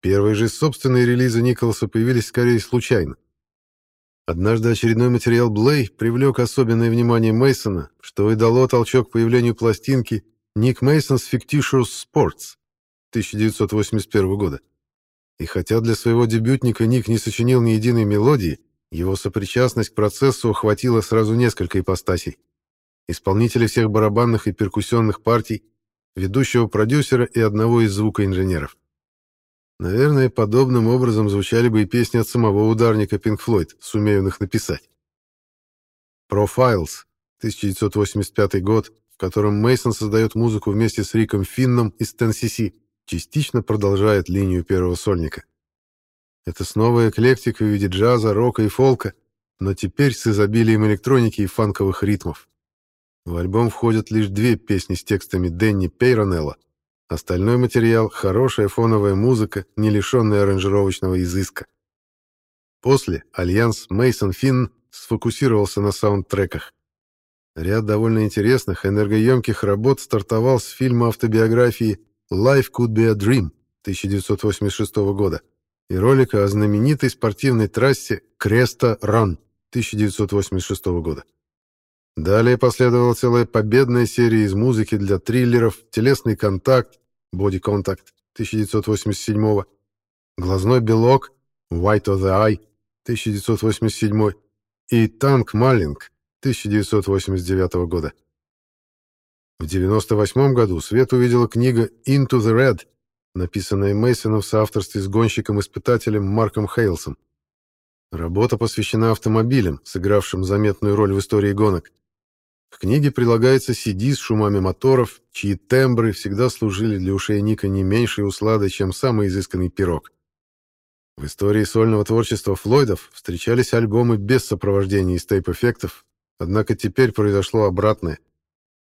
Первые же собственные релизы Николаса появились скорее случайно. Однажды очередной материал Блей привлек особенное внимание Мейсона, что и дало толчок появлению пластинки Nick Mason's Fictitious Sports 1981 года. И хотя для своего дебютника Ник не сочинил ни единой мелодии, его сопричастность к процессу охватила сразу несколько ипостасей исполнителя всех барабанных и перкуссионных партий, ведущего продюсера и одного из звукоинженеров. Наверное, подобным образом звучали бы и песни от самого ударника Pink Floyd, сумею их написать. Profiles, 1985 год, в котором Мейсон создает музыку вместе с Риком Финном из Тенсиси, частично продолжает линию первого сольника. Это снова эклектика в виде джаза, рока и фолка, но теперь с изобилием электроники и фанковых ритмов. В альбом входят лишь две песни с текстами Дэнни Пейронелла. Остальной материал — хорошая фоновая музыка, не лишенная аранжировочного изыска. После альянс Мейсон Финн сфокусировался на саундтреках. Ряд довольно интересных, энергоемких работ стартовал с фильма автобиографии «Life Could Be a Dream» 1986 года и ролика о знаменитой спортивной трассе Креста Ран 1986 года. Далее последовала целая победная серия из музыки для триллеров «Телесный контакт» Body Contact 1987, «Глазной белок» White of the Eye 1987 и «Танк Маллинг» 1989 года. В 1998 году свет увидела книга «Into the Red», написанная Мейсоном в соавторстве с гонщиком-испытателем Марком Хейлсом. Работа посвящена автомобилям, сыгравшим заметную роль в истории гонок. К книге прилагается CD с шумами моторов, чьи тембры всегда служили для ушей Ника не меньшей усладой, чем самый изысканный пирог. В истории сольного творчества Флойдов встречались альбомы без сопровождения из тейп-эффектов, Однако теперь произошло обратное.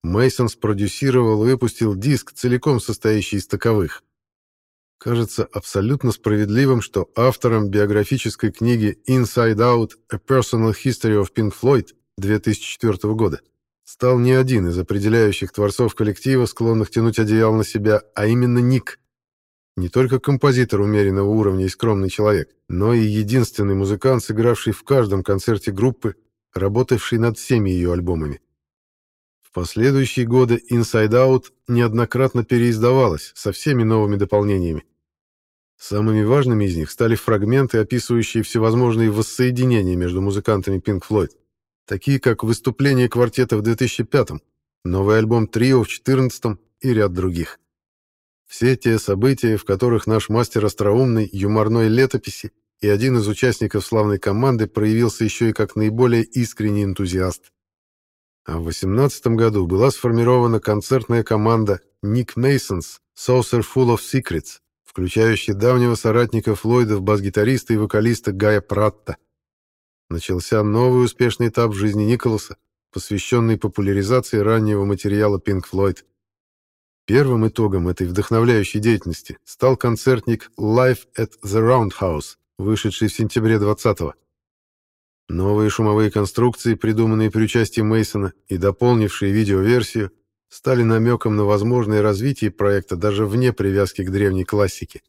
Мейсон спродюсировал и выпустил диск, целиком состоящий из таковых. Кажется абсолютно справедливым, что автором биографической книги Inside Out: A Personal History of Pink Floyd 2004 года стал не один из определяющих творцов коллектива, склонных тянуть одеяло на себя, а именно Ник. Не только композитор умеренного уровня и скромный человек, но и единственный музыкант, сыгравший в каждом концерте группы работавший над всеми ее альбомами. В последующие годы Inside Out неоднократно переиздавалась со всеми новыми дополнениями. Самыми важными из них стали фрагменты, описывающие всевозможные воссоединения между музыкантами Pink Floyd, такие как выступление квартета в 2005 новый альбом «Трио» в 2014 и ряд других. Все те события, в которых наш мастер остроумной, юморной летописи и один из участников славной команды проявился еще и как наиболее искренний энтузиаст. А в 18 году была сформирована концертная команда Nick Masons Saucer Full of Secrets, включающая давнего соратника Флойдов бас-гитариста и вокалиста Гая Пратта. Начался новый успешный этап в жизни Николаса, посвященный популяризации раннего материала Pink Floyd. Первым итогом этой вдохновляющей деятельности стал концертник Live at the Roundhouse, вышедший в сентябре 20-го. Новые шумовые конструкции, придуманные при участии Мейсона и дополнившие видеоверсию, стали намеком на возможное развитие проекта даже вне привязки к древней классике.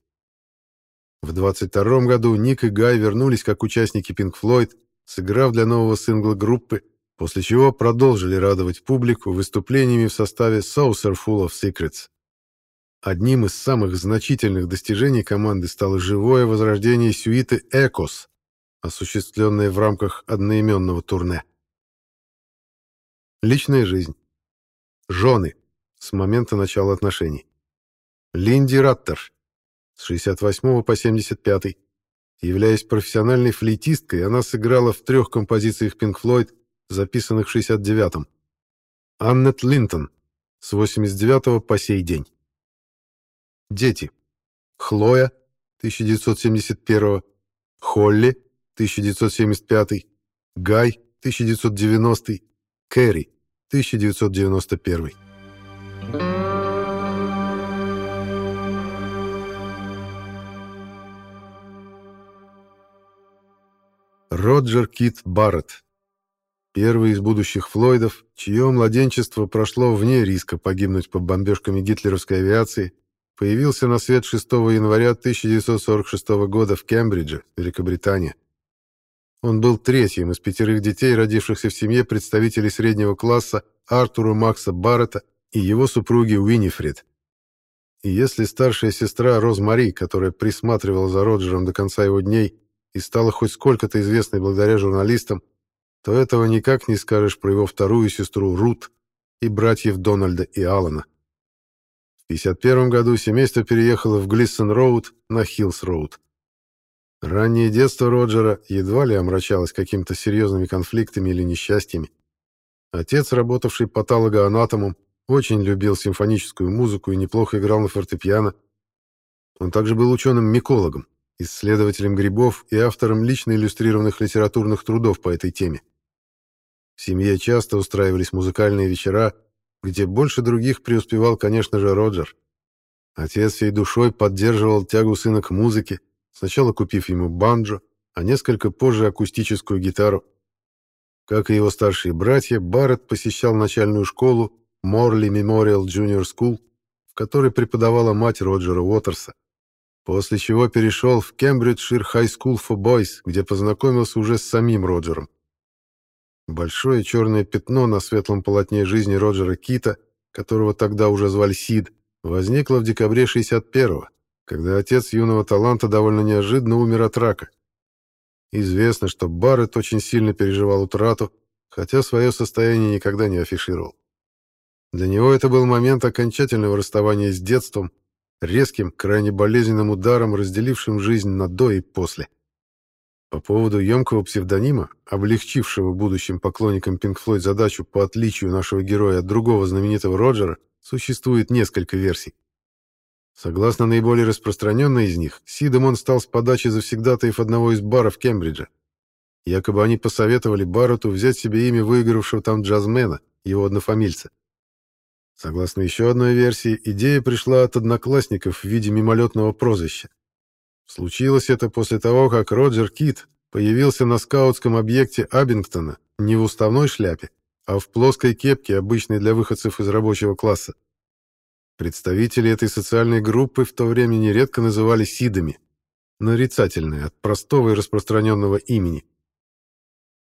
В 22 году Ник и Гай вернулись как участники Pink Floyd, сыграв для нового сингла группы, после чего продолжили радовать публику выступлениями в составе Saucer Full of Secrets. Одним из самых значительных достижений команды стало живое возрождение сюиты «Экос», осуществленное в рамках одноименного турне. Личная жизнь. Жены. С момента начала отношений. Линди Раттер. С 68 по 75. Являясь профессиональной флейтисткой, она сыграла в трех композициях Pink Floyd, записанных в 69-м. Аннет Линтон. С 89 по сей день. Дети. Хлоя, 1971, Холли, 1975, Гай, 1990, Кэрри, 1991. Роджер Кит Барретт. Первый из будущих Флойдов, чье младенчество прошло вне риска погибнуть под бомбежками гитлеровской авиации, появился на свет 6 января 1946 года в Кембридже, Великобритания. Он был третьим из пятерых детей, родившихся в семье представителей среднего класса Артура Макса Баррета и его супруги Уинифред. И если старшая сестра Роз Мари, которая присматривала за Роджером до конца его дней и стала хоть сколько-то известной благодаря журналистам, то этого никак не скажешь про его вторую сестру Рут и братьев Дональда и Алана. В 1951 году семейство переехало в Глиссон-Роуд на Хиллс-Роуд. Раннее детство Роджера едва ли омрачалось какими-то серьезными конфликтами или несчастьями. Отец, работавший патологоанатомом, очень любил симфоническую музыку и неплохо играл на фортепиано. Он также был ученым-микологом, исследователем грибов и автором лично иллюстрированных литературных трудов по этой теме. В семье часто устраивались музыкальные вечера, где больше других преуспевал, конечно же, Роджер. Отец всей душой поддерживал тягу сына к музыке, сначала купив ему банджо, а несколько позже акустическую гитару. Как и его старшие братья, Барретт посещал начальную школу Морли Мемориал Junior School, в которой преподавала мать Роджера Уотерса. После чего перешел в Кембриджшир High School for Boys, где познакомился уже с самим Роджером. Большое черное пятно на светлом полотне жизни Роджера Кита, которого тогда уже звали Сид, возникло в декабре 61-го, когда отец юного таланта довольно неожиданно умер от рака. Известно, что Барретт очень сильно переживал утрату, хотя свое состояние никогда не афишировал. Для него это был момент окончательного расставания с детством, резким, крайне болезненным ударом, разделившим жизнь на до и после. По поводу емкого псевдонима, облегчившего будущим поклонникам Pink Floyd задачу по отличию нашего героя от другого знаменитого Роджера, существует несколько версий. Согласно наиболее распространенной из них, Сидом он стал с подачи завсегдатаев одного из баров Кембриджа. Якобы они посоветовали Барретту взять себе имя выигравшего там джазмена, его однофамильца. Согласно еще одной версии, идея пришла от одноклассников в виде мимолетного прозвища. Случилось это после того, как Роджер Кит появился на скаутском объекте Абингтона не в уставной шляпе, а в плоской кепке, обычной для выходцев из рабочего класса. Представители этой социальной группы в то время нередко называли сидами, нарицательные от простого и распространенного имени.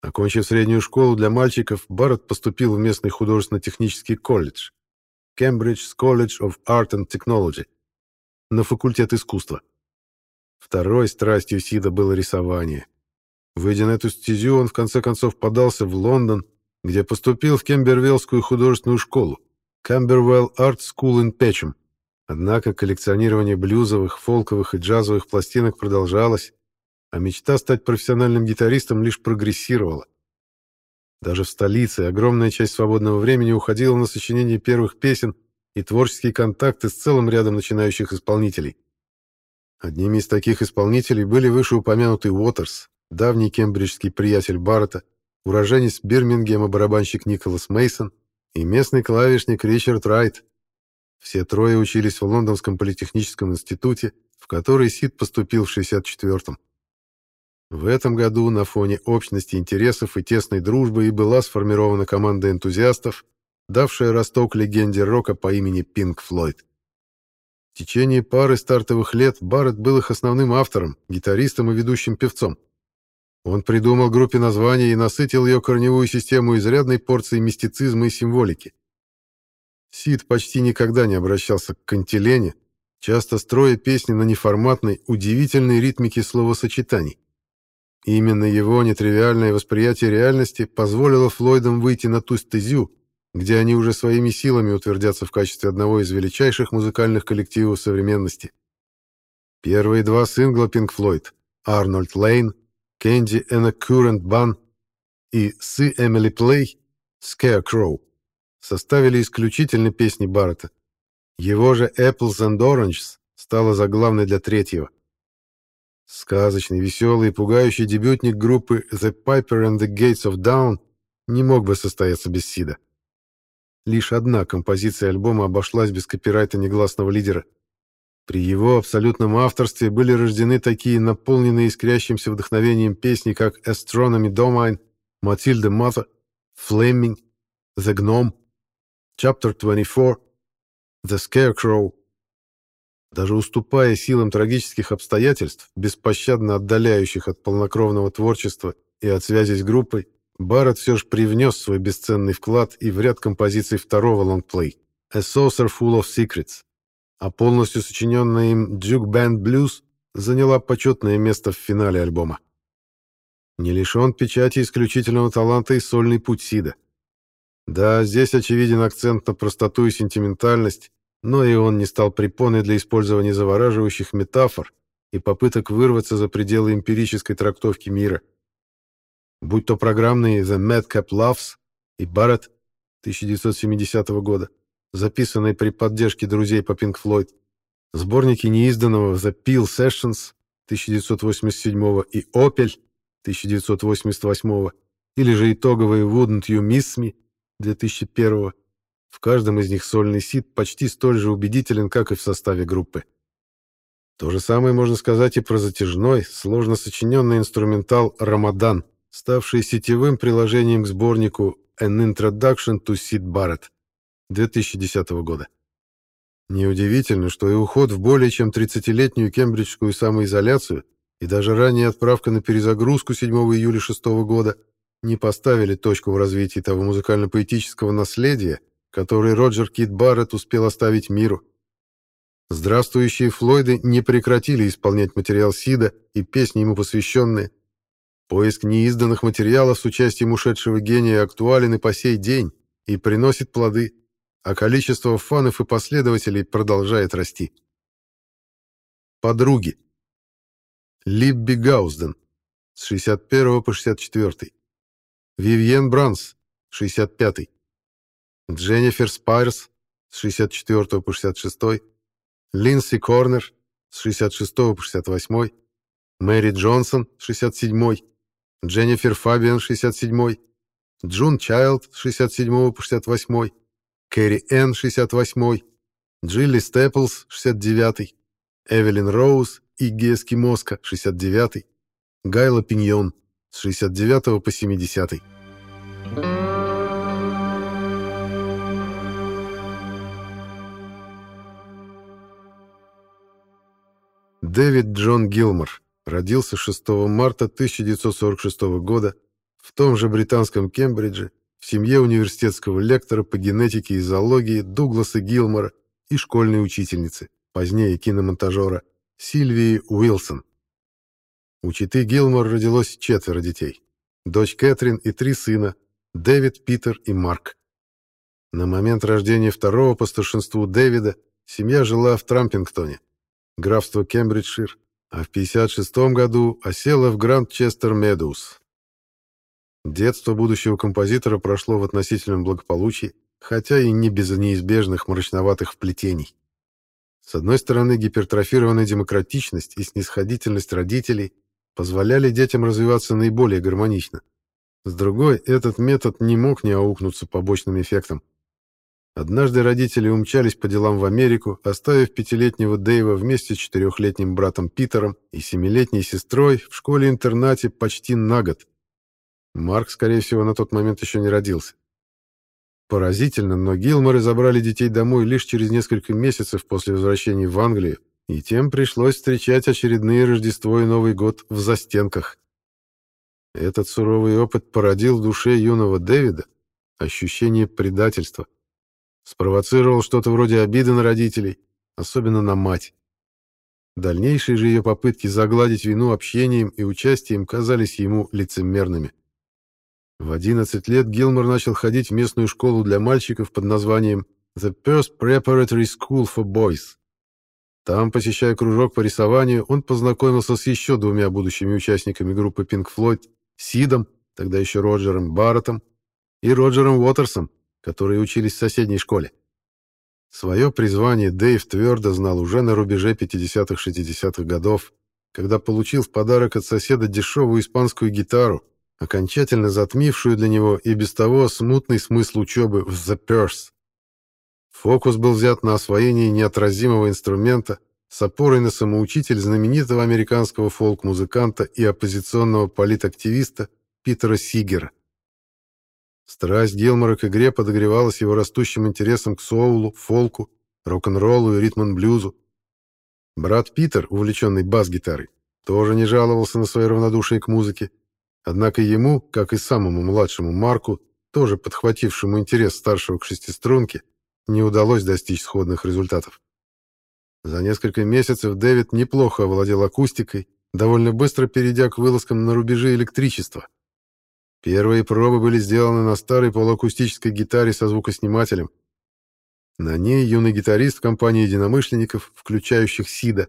Окончив среднюю школу для мальчиков, Барретт поступил в местный художественно-технический колледж Cambridge College of Art and Technology на факультет искусства. Второй страстью Сида было рисование. Выйдя на эту стезю, он в конце концов подался в Лондон, где поступил в Кембервеллскую художественную школу Camberwell Art School in Peckham. Однако коллекционирование блюзовых, фолковых и джазовых пластинок продолжалось, а мечта стать профессиональным гитаристом лишь прогрессировала. Даже в столице огромная часть свободного времени уходила на сочинение первых песен и творческие контакты с целым рядом начинающих исполнителей. Одними из таких исполнителей были вышеупомянутый Уотерс, давний кембриджский приятель Баррета, уроженец Бирмингема барабанщик Николас Мейсон и местный клавишник Ричард Райт. Все трое учились в Лондонском политехническом институте, в который Сид поступил в 64-м. В этом году на фоне общности интересов и тесной дружбы и была сформирована команда энтузиастов, давшая росток легенде рока по имени Пинк Флойд. В течение пары стартовых лет Барретт был их основным автором, гитаристом и ведущим певцом. Он придумал группе название и насытил ее корневую систему изрядной порцией мистицизма и символики. Сид почти никогда не обращался к кантилене, часто строя песни на неформатной, удивительной ритмике словосочетаний. Именно его нетривиальное восприятие реальности позволило Флойдам выйти на ту где они уже своими силами утвердятся в качестве одного из величайших музыкальных коллективов современности. Первые два сингла Pink Floyd «Арнольд Лейн», «Candy and a Current Bun» и «See Emily Play» «Scarecrow» составили исключительно песни Баррета. Его же «Apples and Oranges» стала заглавной для третьего. Сказочный, веселый и пугающий дебютник группы The Piper and the Gates of Dawn не мог бы состояться без Сида. Лишь одна композиция альбома обошлась без копирайта негласного лидера. При его абсолютном авторстве были рождены такие наполненные искрящимся вдохновением песни, как Astronomy Domain, Matilda Mother, Flaming, The Gnome, Chapter 24, The Scarecrow. Даже уступая силам трагических обстоятельств, беспощадно отдаляющих от полнокровного творчества и от связи с группой, Барретт все же привнес свой бесценный вклад и в ряд композиций второго лонгплей «A Saucer Full of Secrets», а полностью сочиненная им «Duke Band Blues» заняла почетное место в финале альбома. Не лишен печати исключительного таланта и сольный путь Сида. Да, здесь очевиден акцент на простоту и сентиментальность, но и он не стал препоной для использования завораживающих метафор и попыток вырваться за пределы эмпирической трактовки мира. Будь то программные The Madcap Loves и Barrett 1970 года, записанные при поддержке друзей по Pink Floyd, сборники неизданного The Peel Sessions 1987 и Opel 1988 или же итоговые Wouldn't You Miss Me 2001 в каждом из них сольный сид почти столь же убедителен, как и в составе группы. То же самое можно сказать и про затяжной, сложно сочиненный инструментал «Рамадан», ставший сетевым приложением к сборнику «An Introduction to Sid Barrett» 2010 года. Неудивительно, что и уход в более чем 30-летнюю кембриджскую самоизоляцию и даже ранняя отправка на перезагрузку 7 июля 6 года не поставили точку в развитии того музыкально-поэтического наследия, которое Роджер Кит Барретт успел оставить миру. Здравствующие Флойды не прекратили исполнять материал Сида и песни ему посвященные. Поиск неизданных материалов с участием ушедшего гения актуален и по сей день и приносит плоды а количество фанов и последователей продолжает расти. Подруги. Либби Гаузден, с 61 по 64. Вивьен Бранс, 65. Дженнифер Спайрс, с 64 по 66. Линдси Корнер, с 66 по 68. Мэри Джонсон, 67. Дженнифер Фабиан, 67. Джун Чайлд, с 67 по 68. Кэрри Энн, 68-й, Джилли Степлс, 69-й, Эвелин Роуз, Игги Эскимоска, 69-й, Гайла Пиньон, с 69 по 70 Дэвид Джон Гилмор родился 6 марта 1946 года в том же британском Кембридже в семье университетского лектора по генетике и зоологии Дугласа Гилмора и школьной учительницы, позднее киномонтажера, Сильвии Уилсон. У Читы Гилмор родилось четверо детей. Дочь Кэтрин и три сына, Дэвид, Питер и Марк. На момент рождения второго по старшинству Дэвида семья жила в Трампингтоне, графство Кембриджшир, а в 56 году осела в Гранд-Честер-Медоуз, Детство будущего композитора прошло в относительном благополучии, хотя и не без неизбежных мрачноватых вплетений. С одной стороны, гипертрофированная демократичность и снисходительность родителей позволяли детям развиваться наиболее гармонично. С другой, этот метод не мог не аукнуться побочным эффектом. Однажды родители умчались по делам в Америку, оставив пятилетнего Дэйва вместе с четырехлетним братом Питером и семилетней сестрой в школе-интернате почти на год, Марк, скорее всего, на тот момент еще не родился. Поразительно, но Гилморы забрали детей домой лишь через несколько месяцев после возвращения в Англию, и тем пришлось встречать очередные Рождество и Новый год в застенках. Этот суровый опыт породил в душе юного Дэвида ощущение предательства. Спровоцировал что-то вроде обиды на родителей, особенно на мать. Дальнейшие же ее попытки загладить вину общением и участием казались ему лицемерными. В 11 лет Гилмор начал ходить в местную школу для мальчиков под названием The Perth Preparatory School for Boys. Там, посещая кружок по рисованию, он познакомился с еще двумя будущими участниками группы Pink Floyd, Сидом, тогда еще Роджером Барреттом, и Роджером Уотерсом, которые учились в соседней школе. Свое призвание Дэйв твердо знал уже на рубеже 50-60-х годов, когда получил в подарок от соседа дешевую испанскую гитару, окончательно затмившую для него и без того смутный смысл учебы в The Purse. Фокус был взят на освоение неотразимого инструмента с опорой на самоучитель знаменитого американского фолк-музыканта и оппозиционного политактивиста Питера Сигера. Страсть Гилмора к игре подогревалась его растущим интересом к соулу, фолку, рок-н-роллу и ритм-н-блюзу. Брат Питер, увлеченный бас-гитарой, тоже не жаловался на свое равнодушие к музыке Однако ему, как и самому младшему Марку, тоже подхватившему интерес старшего к шестиструнке, не удалось достичь сходных результатов. За несколько месяцев Дэвид неплохо овладел акустикой, довольно быстро перейдя к вылазкам на рубежи электричества. Первые пробы были сделаны на старой полуакустической гитаре со звукоснимателем. На ней юный гитарист компании единомышленников, включающих Сида,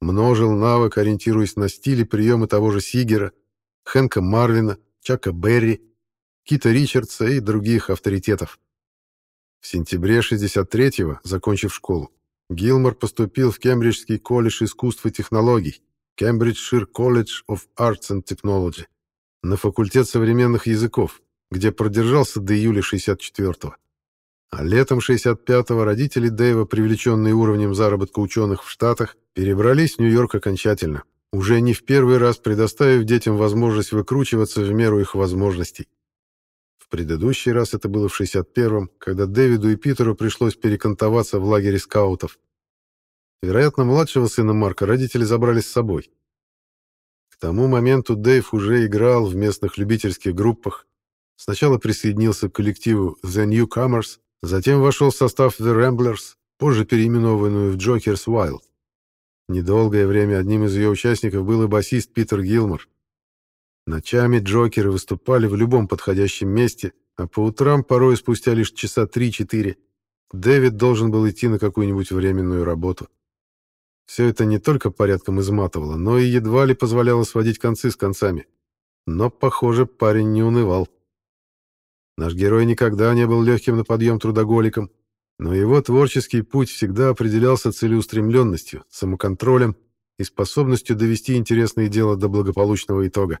множил навык, ориентируясь на стили приемы того же Сигера, Хэнка Марвина, Чака Берри, Кита Ричардса и других авторитетов. В сентябре 63-го, закончив школу, Гилмор поступил в Кембриджский колледж искусств и технологий, Cambridgeshire College of Arts and Technology, на факультет современных языков, где продержался до июля 64-го. А летом 65-го родители Дэйва, привлеченные уровнем заработка ученых в Штатах, перебрались в Нью-Йорк окончательно, уже не в первый раз предоставив детям возможность выкручиваться в меру их возможностей. В предыдущий раз это было в 61-м, когда Дэвиду и Питеру пришлось перекантоваться в лагере скаутов. Вероятно, младшего сына Марка родители забрали с собой. К тому моменту Дэйв уже играл в местных любительских группах. Сначала присоединился к коллективу The Newcomers, затем вошел в состав The Ramblers, позже переименованную в Jokers Wild. Недолгое время одним из ее участников был и басист Питер Гилмор. Ночами Джокеры выступали в любом подходящем месте, а по утрам, порой спустя лишь часа 3-4, Дэвид должен был идти на какую-нибудь временную работу. Все это не только порядком изматывало, но и едва ли позволяло сводить концы с концами. Но, похоже, парень не унывал. Наш герой никогда не был легким на подъем трудоголиком, но его творческий путь всегда определялся целеустремленностью, самоконтролем и способностью довести интересное дело до благополучного итога.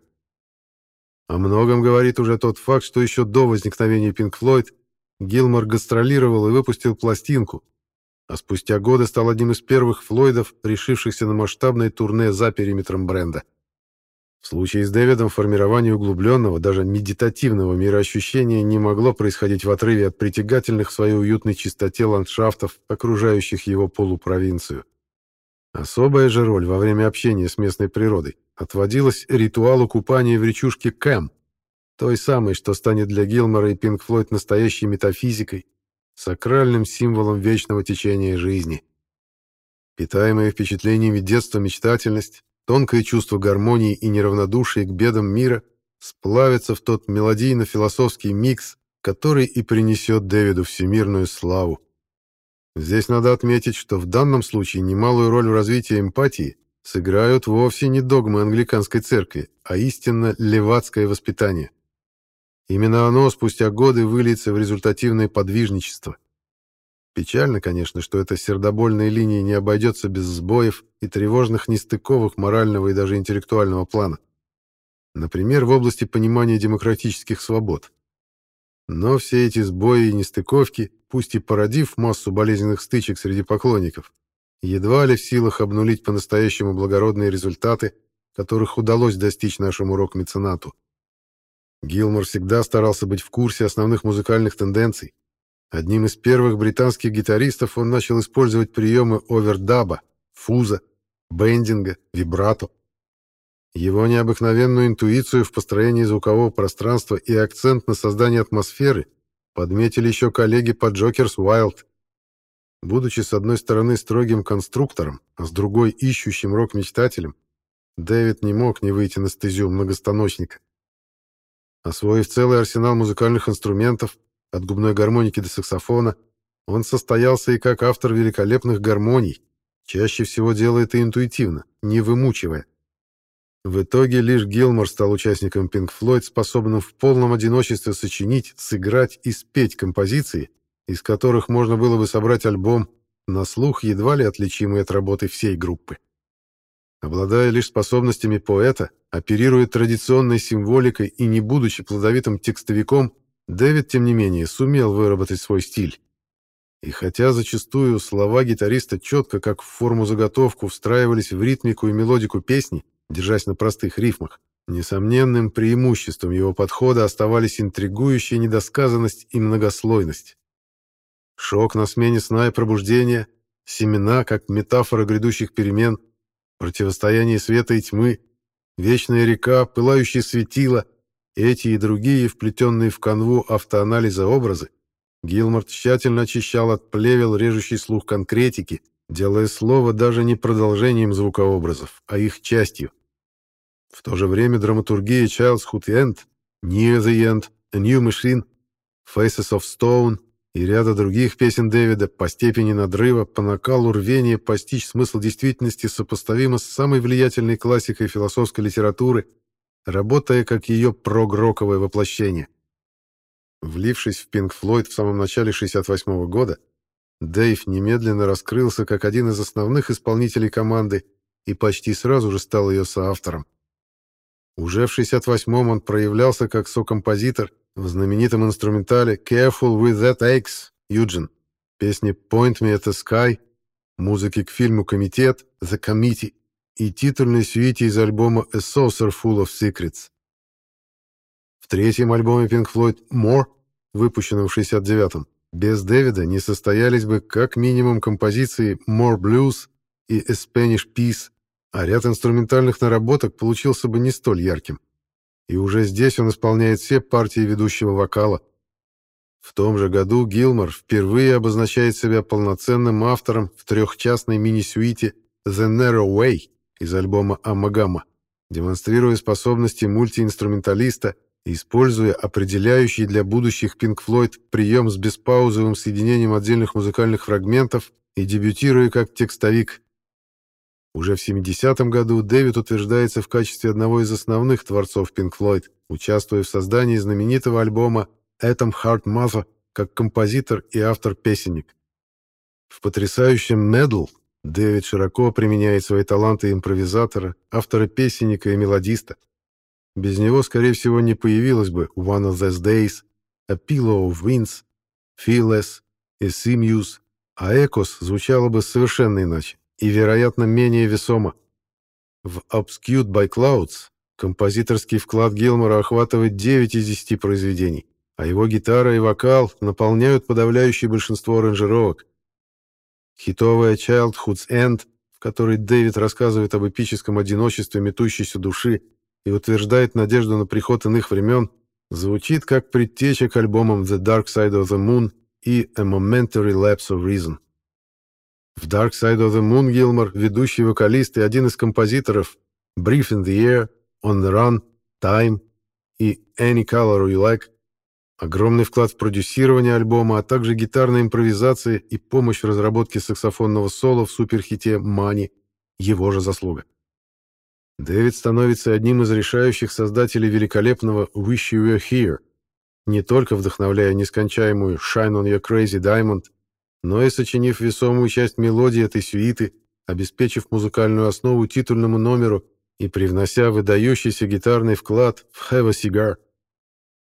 О многом говорит уже тот факт, что еще до возникновения Pink Floyd Гилмор гастролировал и выпустил пластинку, а спустя годы стал одним из первых Флойдов, решившихся на масштабное турне за периметром бренда. В случае с Дэвидом формирование углубленного, даже медитативного мироощущения не могло происходить в отрыве от притягательных в своей уютной чистоте ландшафтов, окружающих его полупровинцию. Особая же роль во время общения с местной природой отводилась ритуалу купания в речушке Кэм, той самой, что станет для Гилмора и Пинк Флойд настоящей метафизикой, сакральным символом вечного течения жизни. Питаемая впечатлениями детства мечтательность, тонкое чувство гармонии и неравнодушие к бедам мира сплавятся в тот мелодийно-философский микс, который и принесет Дэвиду всемирную славу. Здесь надо отметить, что в данном случае немалую роль в развитии эмпатии сыграют вовсе не догмы англиканской церкви, а истинно левацкое воспитание. Именно оно спустя годы выльется в результативное подвижничество. Печально, конечно, что эта сердобольная линия не обойдется без сбоев и тревожных нестыковок морального и даже интеллектуального плана. Например, в области понимания демократических свобод. Но все эти сбои и нестыковки, пусть и породив массу болезненных стычек среди поклонников, едва ли в силах обнулить по-настоящему благородные результаты, которых удалось достичь нашему рок-меценату. Гилмор всегда старался быть в курсе основных музыкальных тенденций. Одним из первых британских гитаристов он начал использовать приемы овердаба, фуза, бендинга, вибрато. Его необыкновенную интуицию в построении звукового пространства и акцент на создание атмосферы подметили еще коллеги по Джокерс Wild. Будучи с одной стороны строгим конструктором, а с другой ищущим рок-мечтателем, Дэвид не мог не выйти на стезю многостаночника. Освоив целый арсенал музыкальных инструментов, от губной гармоники до саксофона, он состоялся и как автор великолепных гармоний, чаще всего делая это интуитивно, не вымучивая. В итоге лишь Гилмор стал участником Pink Floyd, способным в полном одиночестве сочинить, сыграть и спеть композиции, из которых можно было бы собрать альбом, на слух едва ли отличимый от работы всей группы. Обладая лишь способностями поэта, оперируя традиционной символикой и не будучи плодовитым текстовиком, Дэвид, тем не менее, сумел выработать свой стиль. И хотя зачастую слова гитариста четко, как в форму заготовку, встраивались в ритмику и мелодику песни, держась на простых рифмах. Несомненным преимуществом его подхода оставались интригующая недосказанность и многослойность. Шок на смене сна и пробуждения, семена как метафора грядущих перемен, противостояние света и тьмы, вечная река, пылающее светило, эти и другие, вплетенные в канву автоанализа образы, Гилмор тщательно очищал от плевел режущий слух конкретики, делая слово даже не продолжением звукообразов, а их частью. В то же время драматургия Child's Hood End, Near the End, A New Machine, Faces of Stone и ряда других песен Дэвида по степени надрыва, по накалу рвения постичь смысл действительности сопоставимо с самой влиятельной классикой философской литературы, работая как ее прогроковое воплощение. Влившись в Пинк Флойд в самом начале 68 -го года, Дэйв немедленно раскрылся как один из основных исполнителей команды и почти сразу же стал ее соавтором. Уже в 68-м он проявлялся как сокомпозитор в знаменитом инструментале «Careful with that axe» Юджин, песне «Point me at the sky», музыки к фильму «Комитет» «The Committee» и титульной сюите из альбома «A Saucer Full of Secrets». В третьем альбоме Pink Floyd «More», выпущенном в 69-м, без Дэвида не состоялись бы как минимум композиции «More Blues» и «A Spanish Peace», а ряд инструментальных наработок получился бы не столь ярким. И уже здесь он исполняет все партии ведущего вокала. В том же году Гилмор впервые обозначает себя полноценным автором в трехчастной мини-сюите «The Narrow Way» из альбома «Амагама», демонстрируя способности мультиинструменталиста и используя определяющий для будущих Pink Floyd прием с беспаузовым соединением отдельных музыкальных фрагментов и дебютируя как текстовик уже в 70-м году Дэвид утверждается в качестве одного из основных творцов Pink Floyd, участвуя в создании знаменитого альбома «Atom Heart Mother» как композитор и автор-песенник. В потрясающем «Medal» Дэвид широко применяет свои таланты импровизатора, автора-песенника и мелодиста. Без него, скорее всего, не появилось бы «One of Those Days», «A Pillow of Winds», «Fearless» и «Simuse», а «Echoes» звучало бы совершенно иначе и, вероятно, менее весомо. В «Obscured by Clouds» композиторский вклад Гилмора охватывает 9 из 10 произведений, а его гитара и вокал наполняют подавляющее большинство аранжировок. Хитовая «Childhood's End», в которой Дэвид рассказывает об эпическом одиночестве метущейся души и утверждает надежду на приход иных времен, звучит как предтеча к альбомам «The Dark Side of the Moon» и «A Momentary Lapse of Reason». В Dark Side of the Moon Гилмор, ведущий вокалист и один из композиторов Brief in the Air, On the Run, Time и Any Color You Like, огромный вклад в продюсирование альбома, а также гитарная импровизация и помощь в разработке саксофонного соло в суперхите «Money» — его же заслуга. Дэвид становится одним из решающих создателей великолепного «Wish You Were Here», не только вдохновляя нескончаемую «Shine on Your Crazy Diamond», но и сочинив весомую часть мелодии этой сюиты, обеспечив музыкальную основу титульному номеру и привнося выдающийся гитарный вклад в «Have a Cigar».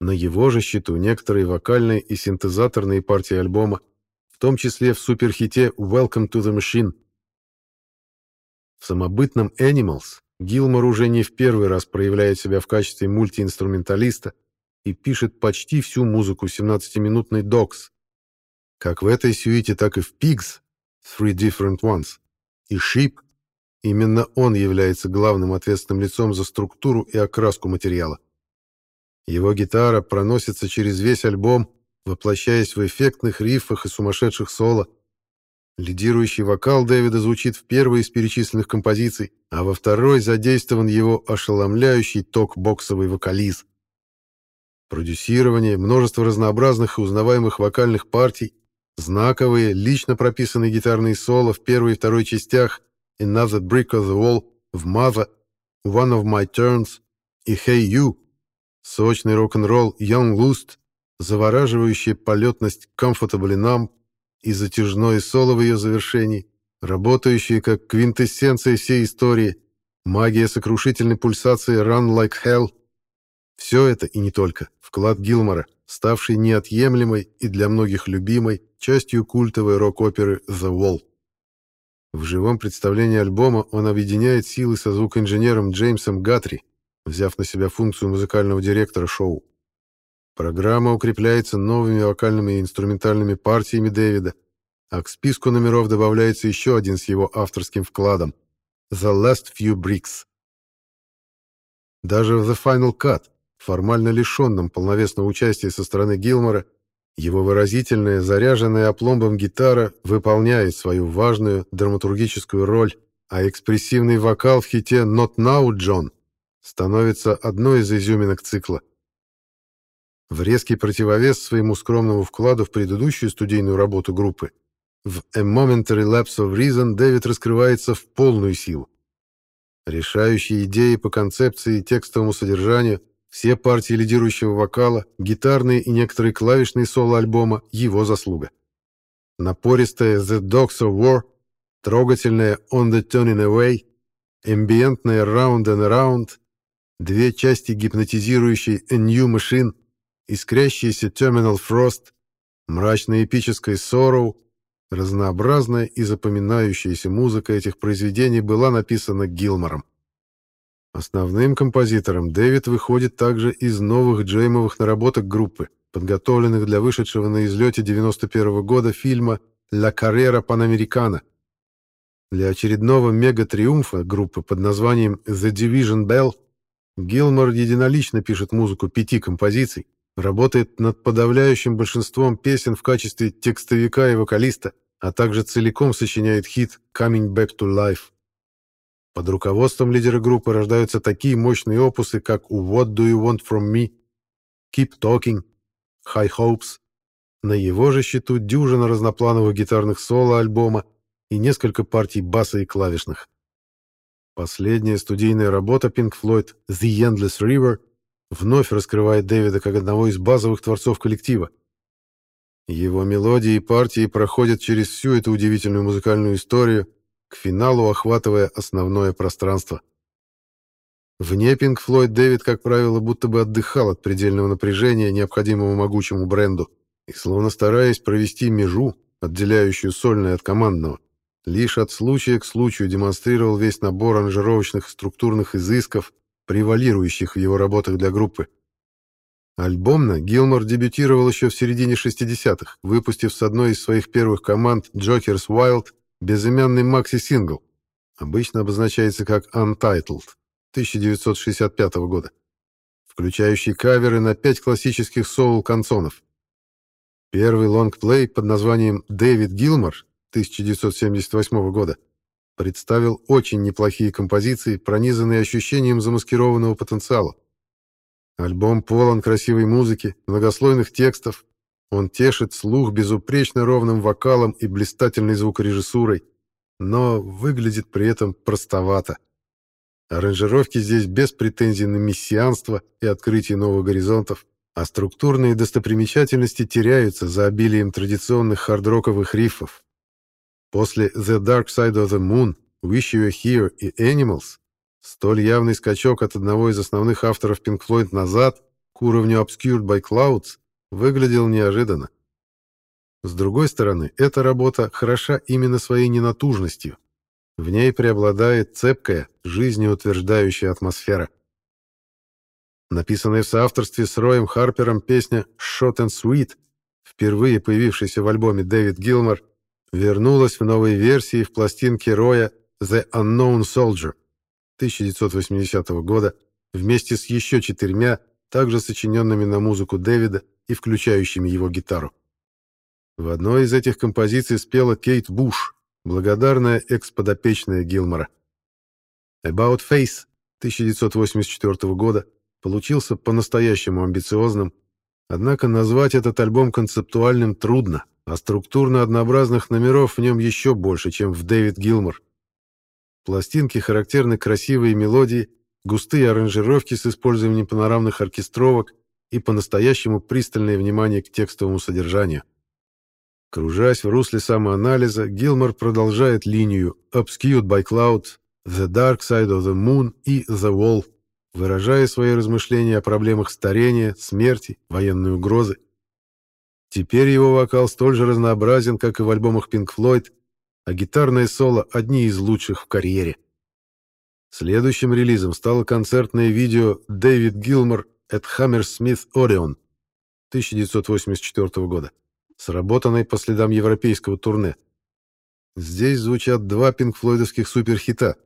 На его же счету некоторые вокальные и синтезаторные партии альбома, в том числе в суперхите «Welcome to the Machine». В самобытном «Animals» Гилмор уже не в первый раз проявляет себя в качестве мультиинструменталиста и пишет почти всю музыку 17-минутной «Dogs», как в этой сюите, так и в Pigs, Three Different Ones, и Sheep, именно он является главным ответственным лицом за структуру и окраску материала. Его гитара проносится через весь альбом, воплощаясь в эффектных рифах и сумасшедших соло. Лидирующий вокал Дэвида звучит в первой из перечисленных композиций, а во второй задействован его ошеломляющий ток-боксовый вокализ. Продюсирование, множество разнообразных и узнаваемых вокальных партий, Знаковые, лично прописанные гитарные соло в первой и второй частях Another Brick of the Wall, в Mother, One of My Turns и Hey You, сочный рок-н-ролл Young Lust, завораживающая полетность Comfortably Numb и затяжное соло в ее завершении, работающие как квинтэссенция всей истории, магия сокрушительной пульсации Run Like Hell. Все это, и не только, вклад Гилмора, ставший неотъемлемой и для многих любимой частью культовой рок-оперы «The Wall». В живом представлении альбома он объединяет силы со звукоинженером Джеймсом Гатри, взяв на себя функцию музыкального директора шоу. Программа укрепляется новыми вокальными и инструментальными партиями Дэвида, а к списку номеров добавляется еще один с его авторским вкладом — «The Last Few Bricks». Даже в «The Final Cut», формально лишенном полновесного участия со стороны Гилмора, его выразительная, заряженная опломбом гитара выполняет свою важную драматургическую роль, а экспрессивный вокал в хите «Not Now, John» становится одной из изюминок цикла. В резкий противовес своему скромному вкладу в предыдущую студийную работу группы, в A Momentary Lapse of Reason Дэвид раскрывается в полную силу. Решающие идеи по концепции и текстовому содержанию, все партии лидирующего вокала, гитарные и некоторые клавишные соло альбома — его заслуга. Напористая The Dogs of War, трогательная On the Turning Away, эмбиентная Round and Around, две части гипнотизирующей A New Machine, искрящаяся Terminal Frost, мрачная эпическая Sorrow, разнообразная и запоминающаяся музыка этих произведений была написана Гилмором. Основным композитором Дэвид выходит также из новых джеймовых наработок группы, подготовленных для вышедшего на излете 91 -го года фильма «Ла Каррера Панамерикана». Для очередного мега-триумфа группы под названием «The Division Bell» Гилмор единолично пишет музыку пяти композиций, работает над подавляющим большинством песен в качестве текстовика и вокалиста, а также целиком сочиняет хит «Coming Back to Life». Под руководством лидера группы рождаются такие мощные опусы, как «What Do You Want From Me», «Keep Talking», «High Hopes». На его же счету дюжина разноплановых гитарных соло альбома и несколько партий баса и клавишных. Последняя студийная работа Pink Floyd «The Endless River» вновь раскрывает Дэвида как одного из базовых творцов коллектива. Его мелодии и партии проходят через всю эту удивительную музыкальную историю, к финалу охватывая основное пространство. Вне Pink Floyd Дэвид, как правило, будто бы отдыхал от предельного напряжения, необходимого могучему бренду, и словно стараясь провести межу, отделяющую сольное от командного, лишь от случая к случаю демонстрировал весь набор аранжировочных структурных изысков, превалирующих в его работах для группы. Альбомно Гилмор дебютировал еще в середине 60-х, выпустив с одной из своих первых команд Jokers Wild безымянный макси-сингл, обычно обозначается как Untitled, 1965 года, включающий каверы на пять классических соул-канцонов. Первый лонгплей под названием «Дэвид Гилмор» 1978 года представил очень неплохие композиции, пронизанные ощущением замаскированного потенциала. Альбом полон красивой музыки, многослойных текстов. Он тешит слух безупречно ровным вокалом и блистательной звукорежиссурой, но выглядит при этом простовато. Аранжировки здесь без претензий на мессианство и открытие новых горизонтов, а структурные достопримечательности теряются за обилием традиционных хардроковых рифов. После The Dark Side of the Moon, Wish You Were Here и Animals столь явный скачок от одного из основных авторов Pink Floyd назад к уровню Obscured by Clouds выглядел неожиданно. С другой стороны, эта работа хороша именно своей ненатужностью. В ней преобладает цепкая, жизнеутверждающая атмосфера. Написанная в соавторстве с Роем Харпером песня «Shot and Sweet», впервые появившаяся в альбоме Дэвид Гилмор, вернулась в новой версии в пластинке Роя «The Unknown Soldier» 1980 года вместе с еще четырьмя, также сочиненными на музыку Дэвида и включающими его гитару. В одной из этих композиций спела Кейт Буш, благодарная экс-подопечная Гилмора. About Face 1984 года получился по-настоящему амбициозным, однако назвать этот альбом концептуальным трудно а структурно однообразных номеров в нем еще больше, чем в Дэвид Гилмор. Пластинки характерны красивые мелодии, густые аранжировки с использованием панорамных оркестровок и по-настоящему пристальное внимание к текстовому содержанию. Кружась в русле самоанализа, Гилмор продолжает линию «Obscured by Cloud», «The Dark Side of the Moon» и «The Wall», выражая свои размышления о проблемах старения, смерти, военной угрозы Теперь его вокал столь же разнообразен, как и в альбомах Pink Floyd, а гитарные соло — одни из лучших в карьере. Следующим релизом стало концертное видео «Дэвид Гилмор at Hammersmith Odeon» 1984 года, сработанной по следам европейского турне. Здесь звучат два пинкфлойдовских суперхита,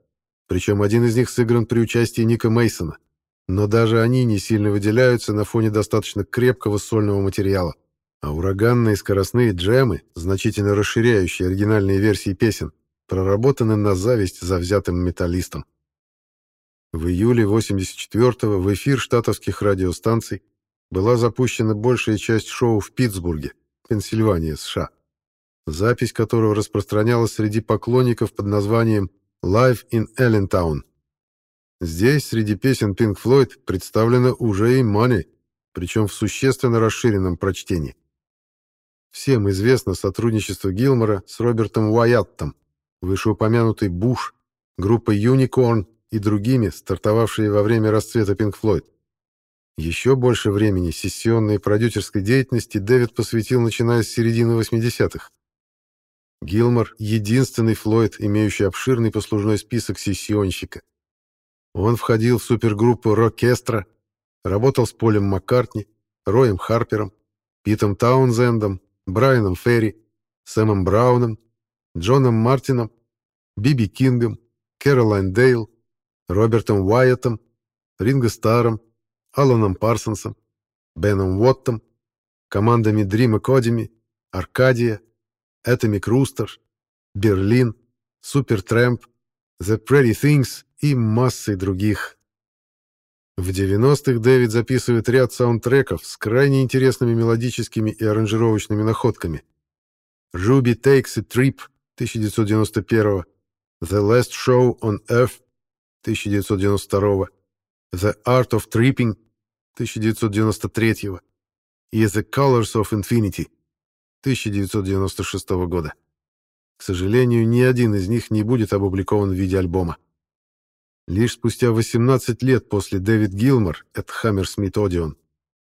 причем один из них сыгран при участии Ника Мейсона, но даже они не сильно выделяются на фоне достаточно крепкого сольного материала а ураганные скоростные джемы, значительно расширяющие оригинальные версии песен, проработаны на зависть завзятым металлистам. В июле 84-го в эфир штатовских радиостанций была запущена большая часть шоу в Питтсбурге, Пенсильвания, США, запись которого распространялась среди поклонников под названием «Live in Allentown». Здесь среди песен Pink Floyd представлена уже и Money, причем в существенно расширенном прочтении. Всем известно сотрудничество Гилмора с Робертом Уайаттом, вышеупомянутый Буш, группой Unicorn и другими, стартовавшие во время расцвета Pink Floyd. Еще больше времени сессионной и продюсерской деятельности Дэвид посвятил, начиная с середины 80-х. Гилмор — единственный Флойд, имеющий обширный послужной список сессионщика. Он входил в супергруппу «Рокестра», работал с Полем Маккартни, Роем Харпером, Питом Таунзендом, Брайаном Ферри, Сэмом Брауном, Джоном Мартином, Биби Кингом, Кэролайн Дейл, Робертом Уайеттом, Ринго Старом, Аланом Парсонсом, Беном Уоттом, командами Дрима Кодими, Аркадия, Этами Крустер, Берлин, Супер Трэмп, The Pretty Things и массой других. В 90-х Дэвид записывает ряд саундтреков с крайне интересными мелодическими и аранжировочными находками. Ruby Takes a Trip 1991, The Last Show on Earth 1992, The Art of Tripping 1993 и The Colors of Infinity 1996 года. К сожалению, ни один из них не будет опубликован в виде альбома. Лишь спустя 18 лет после Дэвид Гилмор от Hammersmith Odeon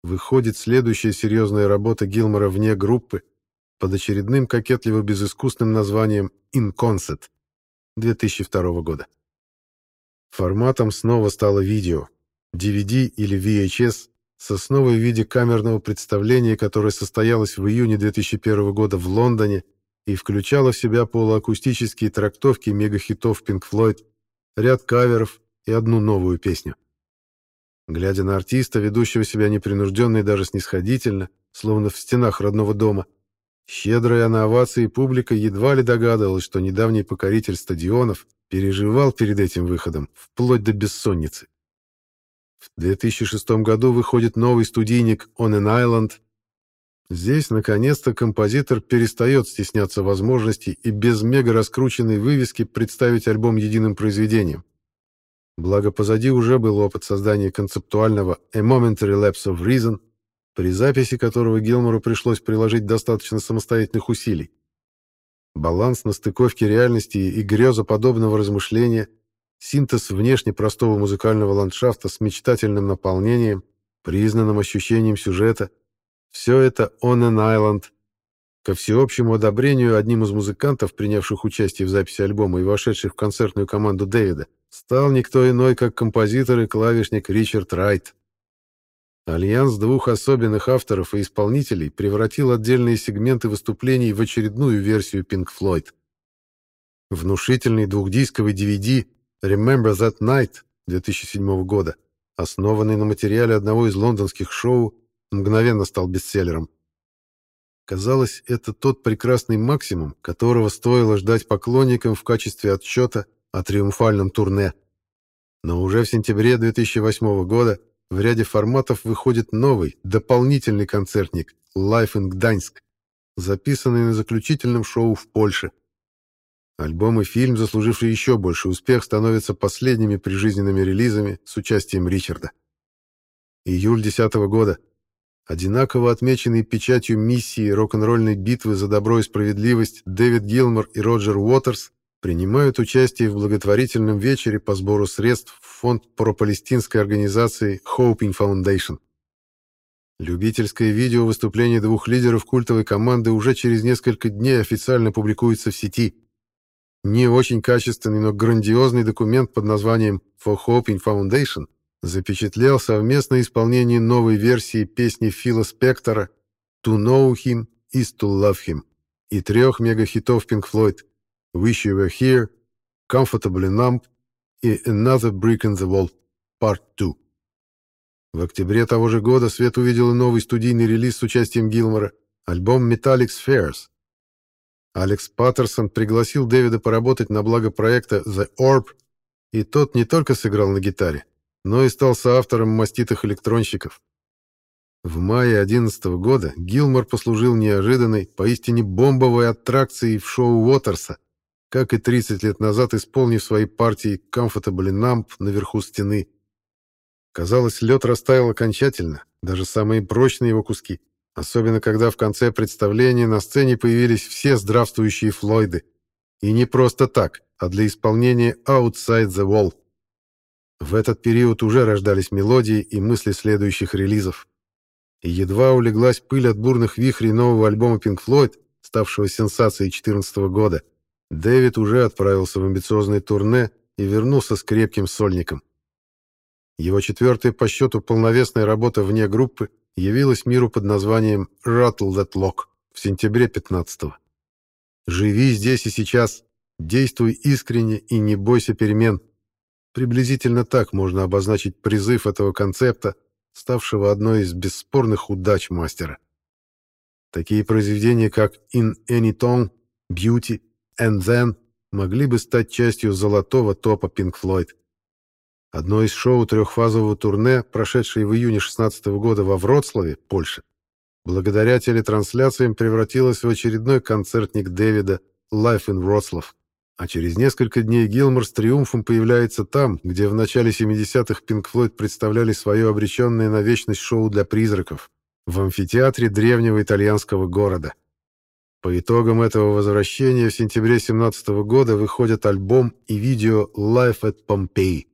выходит следующая серьезная работа Гилмора вне группы под очередным кокетливо-безыскусным названием «In Concert» 2002 года. Форматом снова стало видео, DVD или VHS с основой в виде камерного представления, которое состоялось в июне 2001 года в Лондоне и включало в себя полуакустические трактовки мегахитов Pink Floyd ряд каверов и одну новую песню. Глядя на артиста, ведущего себя непринужденно и даже снисходительно, словно в стенах родного дома, щедрая на овации публика едва ли догадывалась, что недавний покоритель стадионов переживал перед этим выходом, вплоть до бессонницы. В 2006 году выходит новый студийник «On an Island». Здесь, наконец-то, композитор перестает стесняться возможности и без мега раскрученной вывески представить альбом единым произведением. Благо, позади уже был опыт создания концептуального «A Momentary Lapse of Reason», при записи которого Гилмору пришлось приложить достаточно самостоятельных усилий. Баланс на стыковке реальности и грезоподобного размышления, синтез внешне простого музыкального ландшафта с мечтательным наполнением, признанным ощущением сюжета — все это «On an Island», Ко всеобщему одобрению одним из музыкантов, принявших участие в записи альбома и вошедших в концертную команду Дэвида, стал никто иной, как композитор и клавишник Ричард Райт. Альянс двух особенных авторов и исполнителей превратил отдельные сегменты выступлений в очередную версию Pink Floyd. Внушительный двухдисковый DVD Remember That Night 2007 года, основанный на материале одного из лондонских шоу, мгновенно стал бестселлером. Казалось, это тот прекрасный максимум, которого стоило ждать поклонникам в качестве отчета о триумфальном турне. Но уже в сентябре 2008 года в ряде форматов выходит новый, дополнительный концертник «Life in Gdańsk», записанный на заключительном шоу в Польше. Альбом и фильм, заслуживший еще больше успех, становятся последними прижизненными релизами с участием Ричарда. Июль 2010 года Одинаково отмеченные печатью миссии рок-н-ролльной битвы за добро и справедливость Дэвид Гилмор и Роджер Уотерс принимают участие в благотворительном вечере по сбору средств в фонд пропалестинской организации Hoping Foundation. Любительское видео выступления двух лидеров культовой команды уже через несколько дней официально публикуется в сети. Не очень качественный, но грандиозный документ под названием For Hoping Foundation запечатлел совместное исполнение новой версии песни Фила Спектора «To Know Him is to Love Him» и трех мегахитов Pink Floyd «Wish You Were Here», «Comfortably Numb» и «Another Brick in the Wall» Part 2. В октябре того же года свет увидел и новый студийный релиз с участием Гилмора, альбом Metallic Spheres. Алекс Паттерсон пригласил Дэвида поработать на благо проекта The Orb, и тот не только сыграл на гитаре, но и стал соавтором маститых электронщиков. В мае 2011 года Гилмор послужил неожиданной, поистине бомбовой аттракцией в шоу Уотерса, как и 30 лет назад исполнив свои партии Comfortably Numb наверху стены. Казалось, лед растаял окончательно, даже самые прочные его куски, особенно когда в конце представления на сцене появились все здравствующие Флойды. И не просто так, а для исполнения Outside the Wall. В этот период уже рождались мелодии и мысли следующих релизов. И едва улеглась пыль от бурных вихрей нового альбома Pink Floyd, ставшего сенсацией 2014 года, Дэвид уже отправился в амбициозное турне и вернулся с крепким сольником. Его четвертая по счету полновесная работа вне группы явилась миру под названием «Rattle That Lock» в сентябре 15-го. «Живи здесь и сейчас, действуй искренне и не бойся перемен». Приблизительно так можно обозначить призыв этого концепта, ставшего одной из бесспорных удач мастера. Такие произведения, как «In Any Tongue», «Beauty», «And Then» могли бы стать частью золотого топа Pink Floyd. Одно из шоу трехфазового турне, прошедшее в июне 16 года во Вроцлаве, Польша, благодаря телетрансляциям превратилось в очередной концертник Дэвида «Life in Wroclaw». А через несколько дней Гилмор с триумфом появляется там, где в начале 70-х Pink Floyd представляли свое обреченное на вечность шоу для призраков, в амфитеатре древнего итальянского города. По итогам этого возвращения в сентябре 17 года выходят альбом и видео «Life at Pompeii».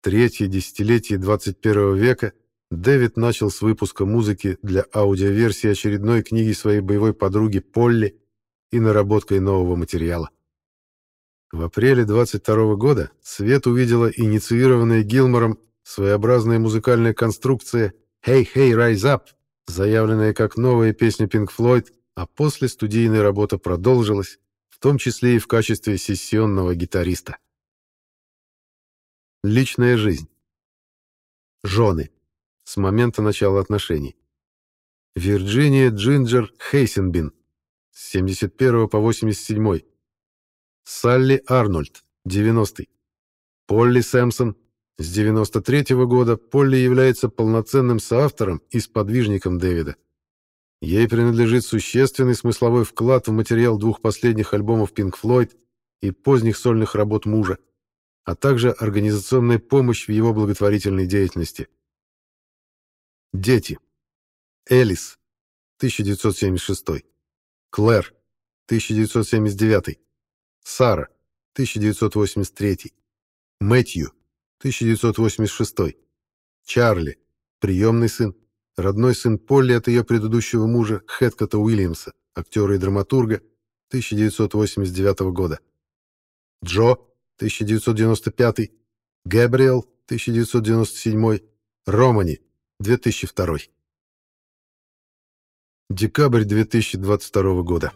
Третье десятилетие 21 века Дэвид начал с выпуска музыки для аудиоверсии очередной книги своей боевой подруги Полли и наработкой нового материала. В апреле 22 года свет увидела инициированная Гилмором своеобразная музыкальная конструкция «Hey, hey, rise up», заявленная как новая песня Pink Floyd, а после студийная работа продолжилась, в том числе и в качестве сессионного гитариста. Личная жизнь. Жены. С момента начала отношений. Вирджиния Джинджер Хейсенбин. С 71 по 87. Салли Арнольд, 90-й. Полли Сэмпсон. С 93 -го года Полли является полноценным соавтором и сподвижником Дэвида. Ей принадлежит существенный смысловой вклад в материал двух последних альбомов Pink Floyd и поздних сольных работ мужа, а также организационная помощь в его благотворительной деятельности. Дети. Элис, 1976. Клэр, 1979. Сара, 1983. Мэтью, 1986. Чарли, приемный сын, родной сын Полли от ее предыдущего мужа Хэткота Уильямса, актера и драматурга, 1989 года. Джо, 1995. Гэбриэл, 1997. Романи, 2002. Декабрь 2022 года.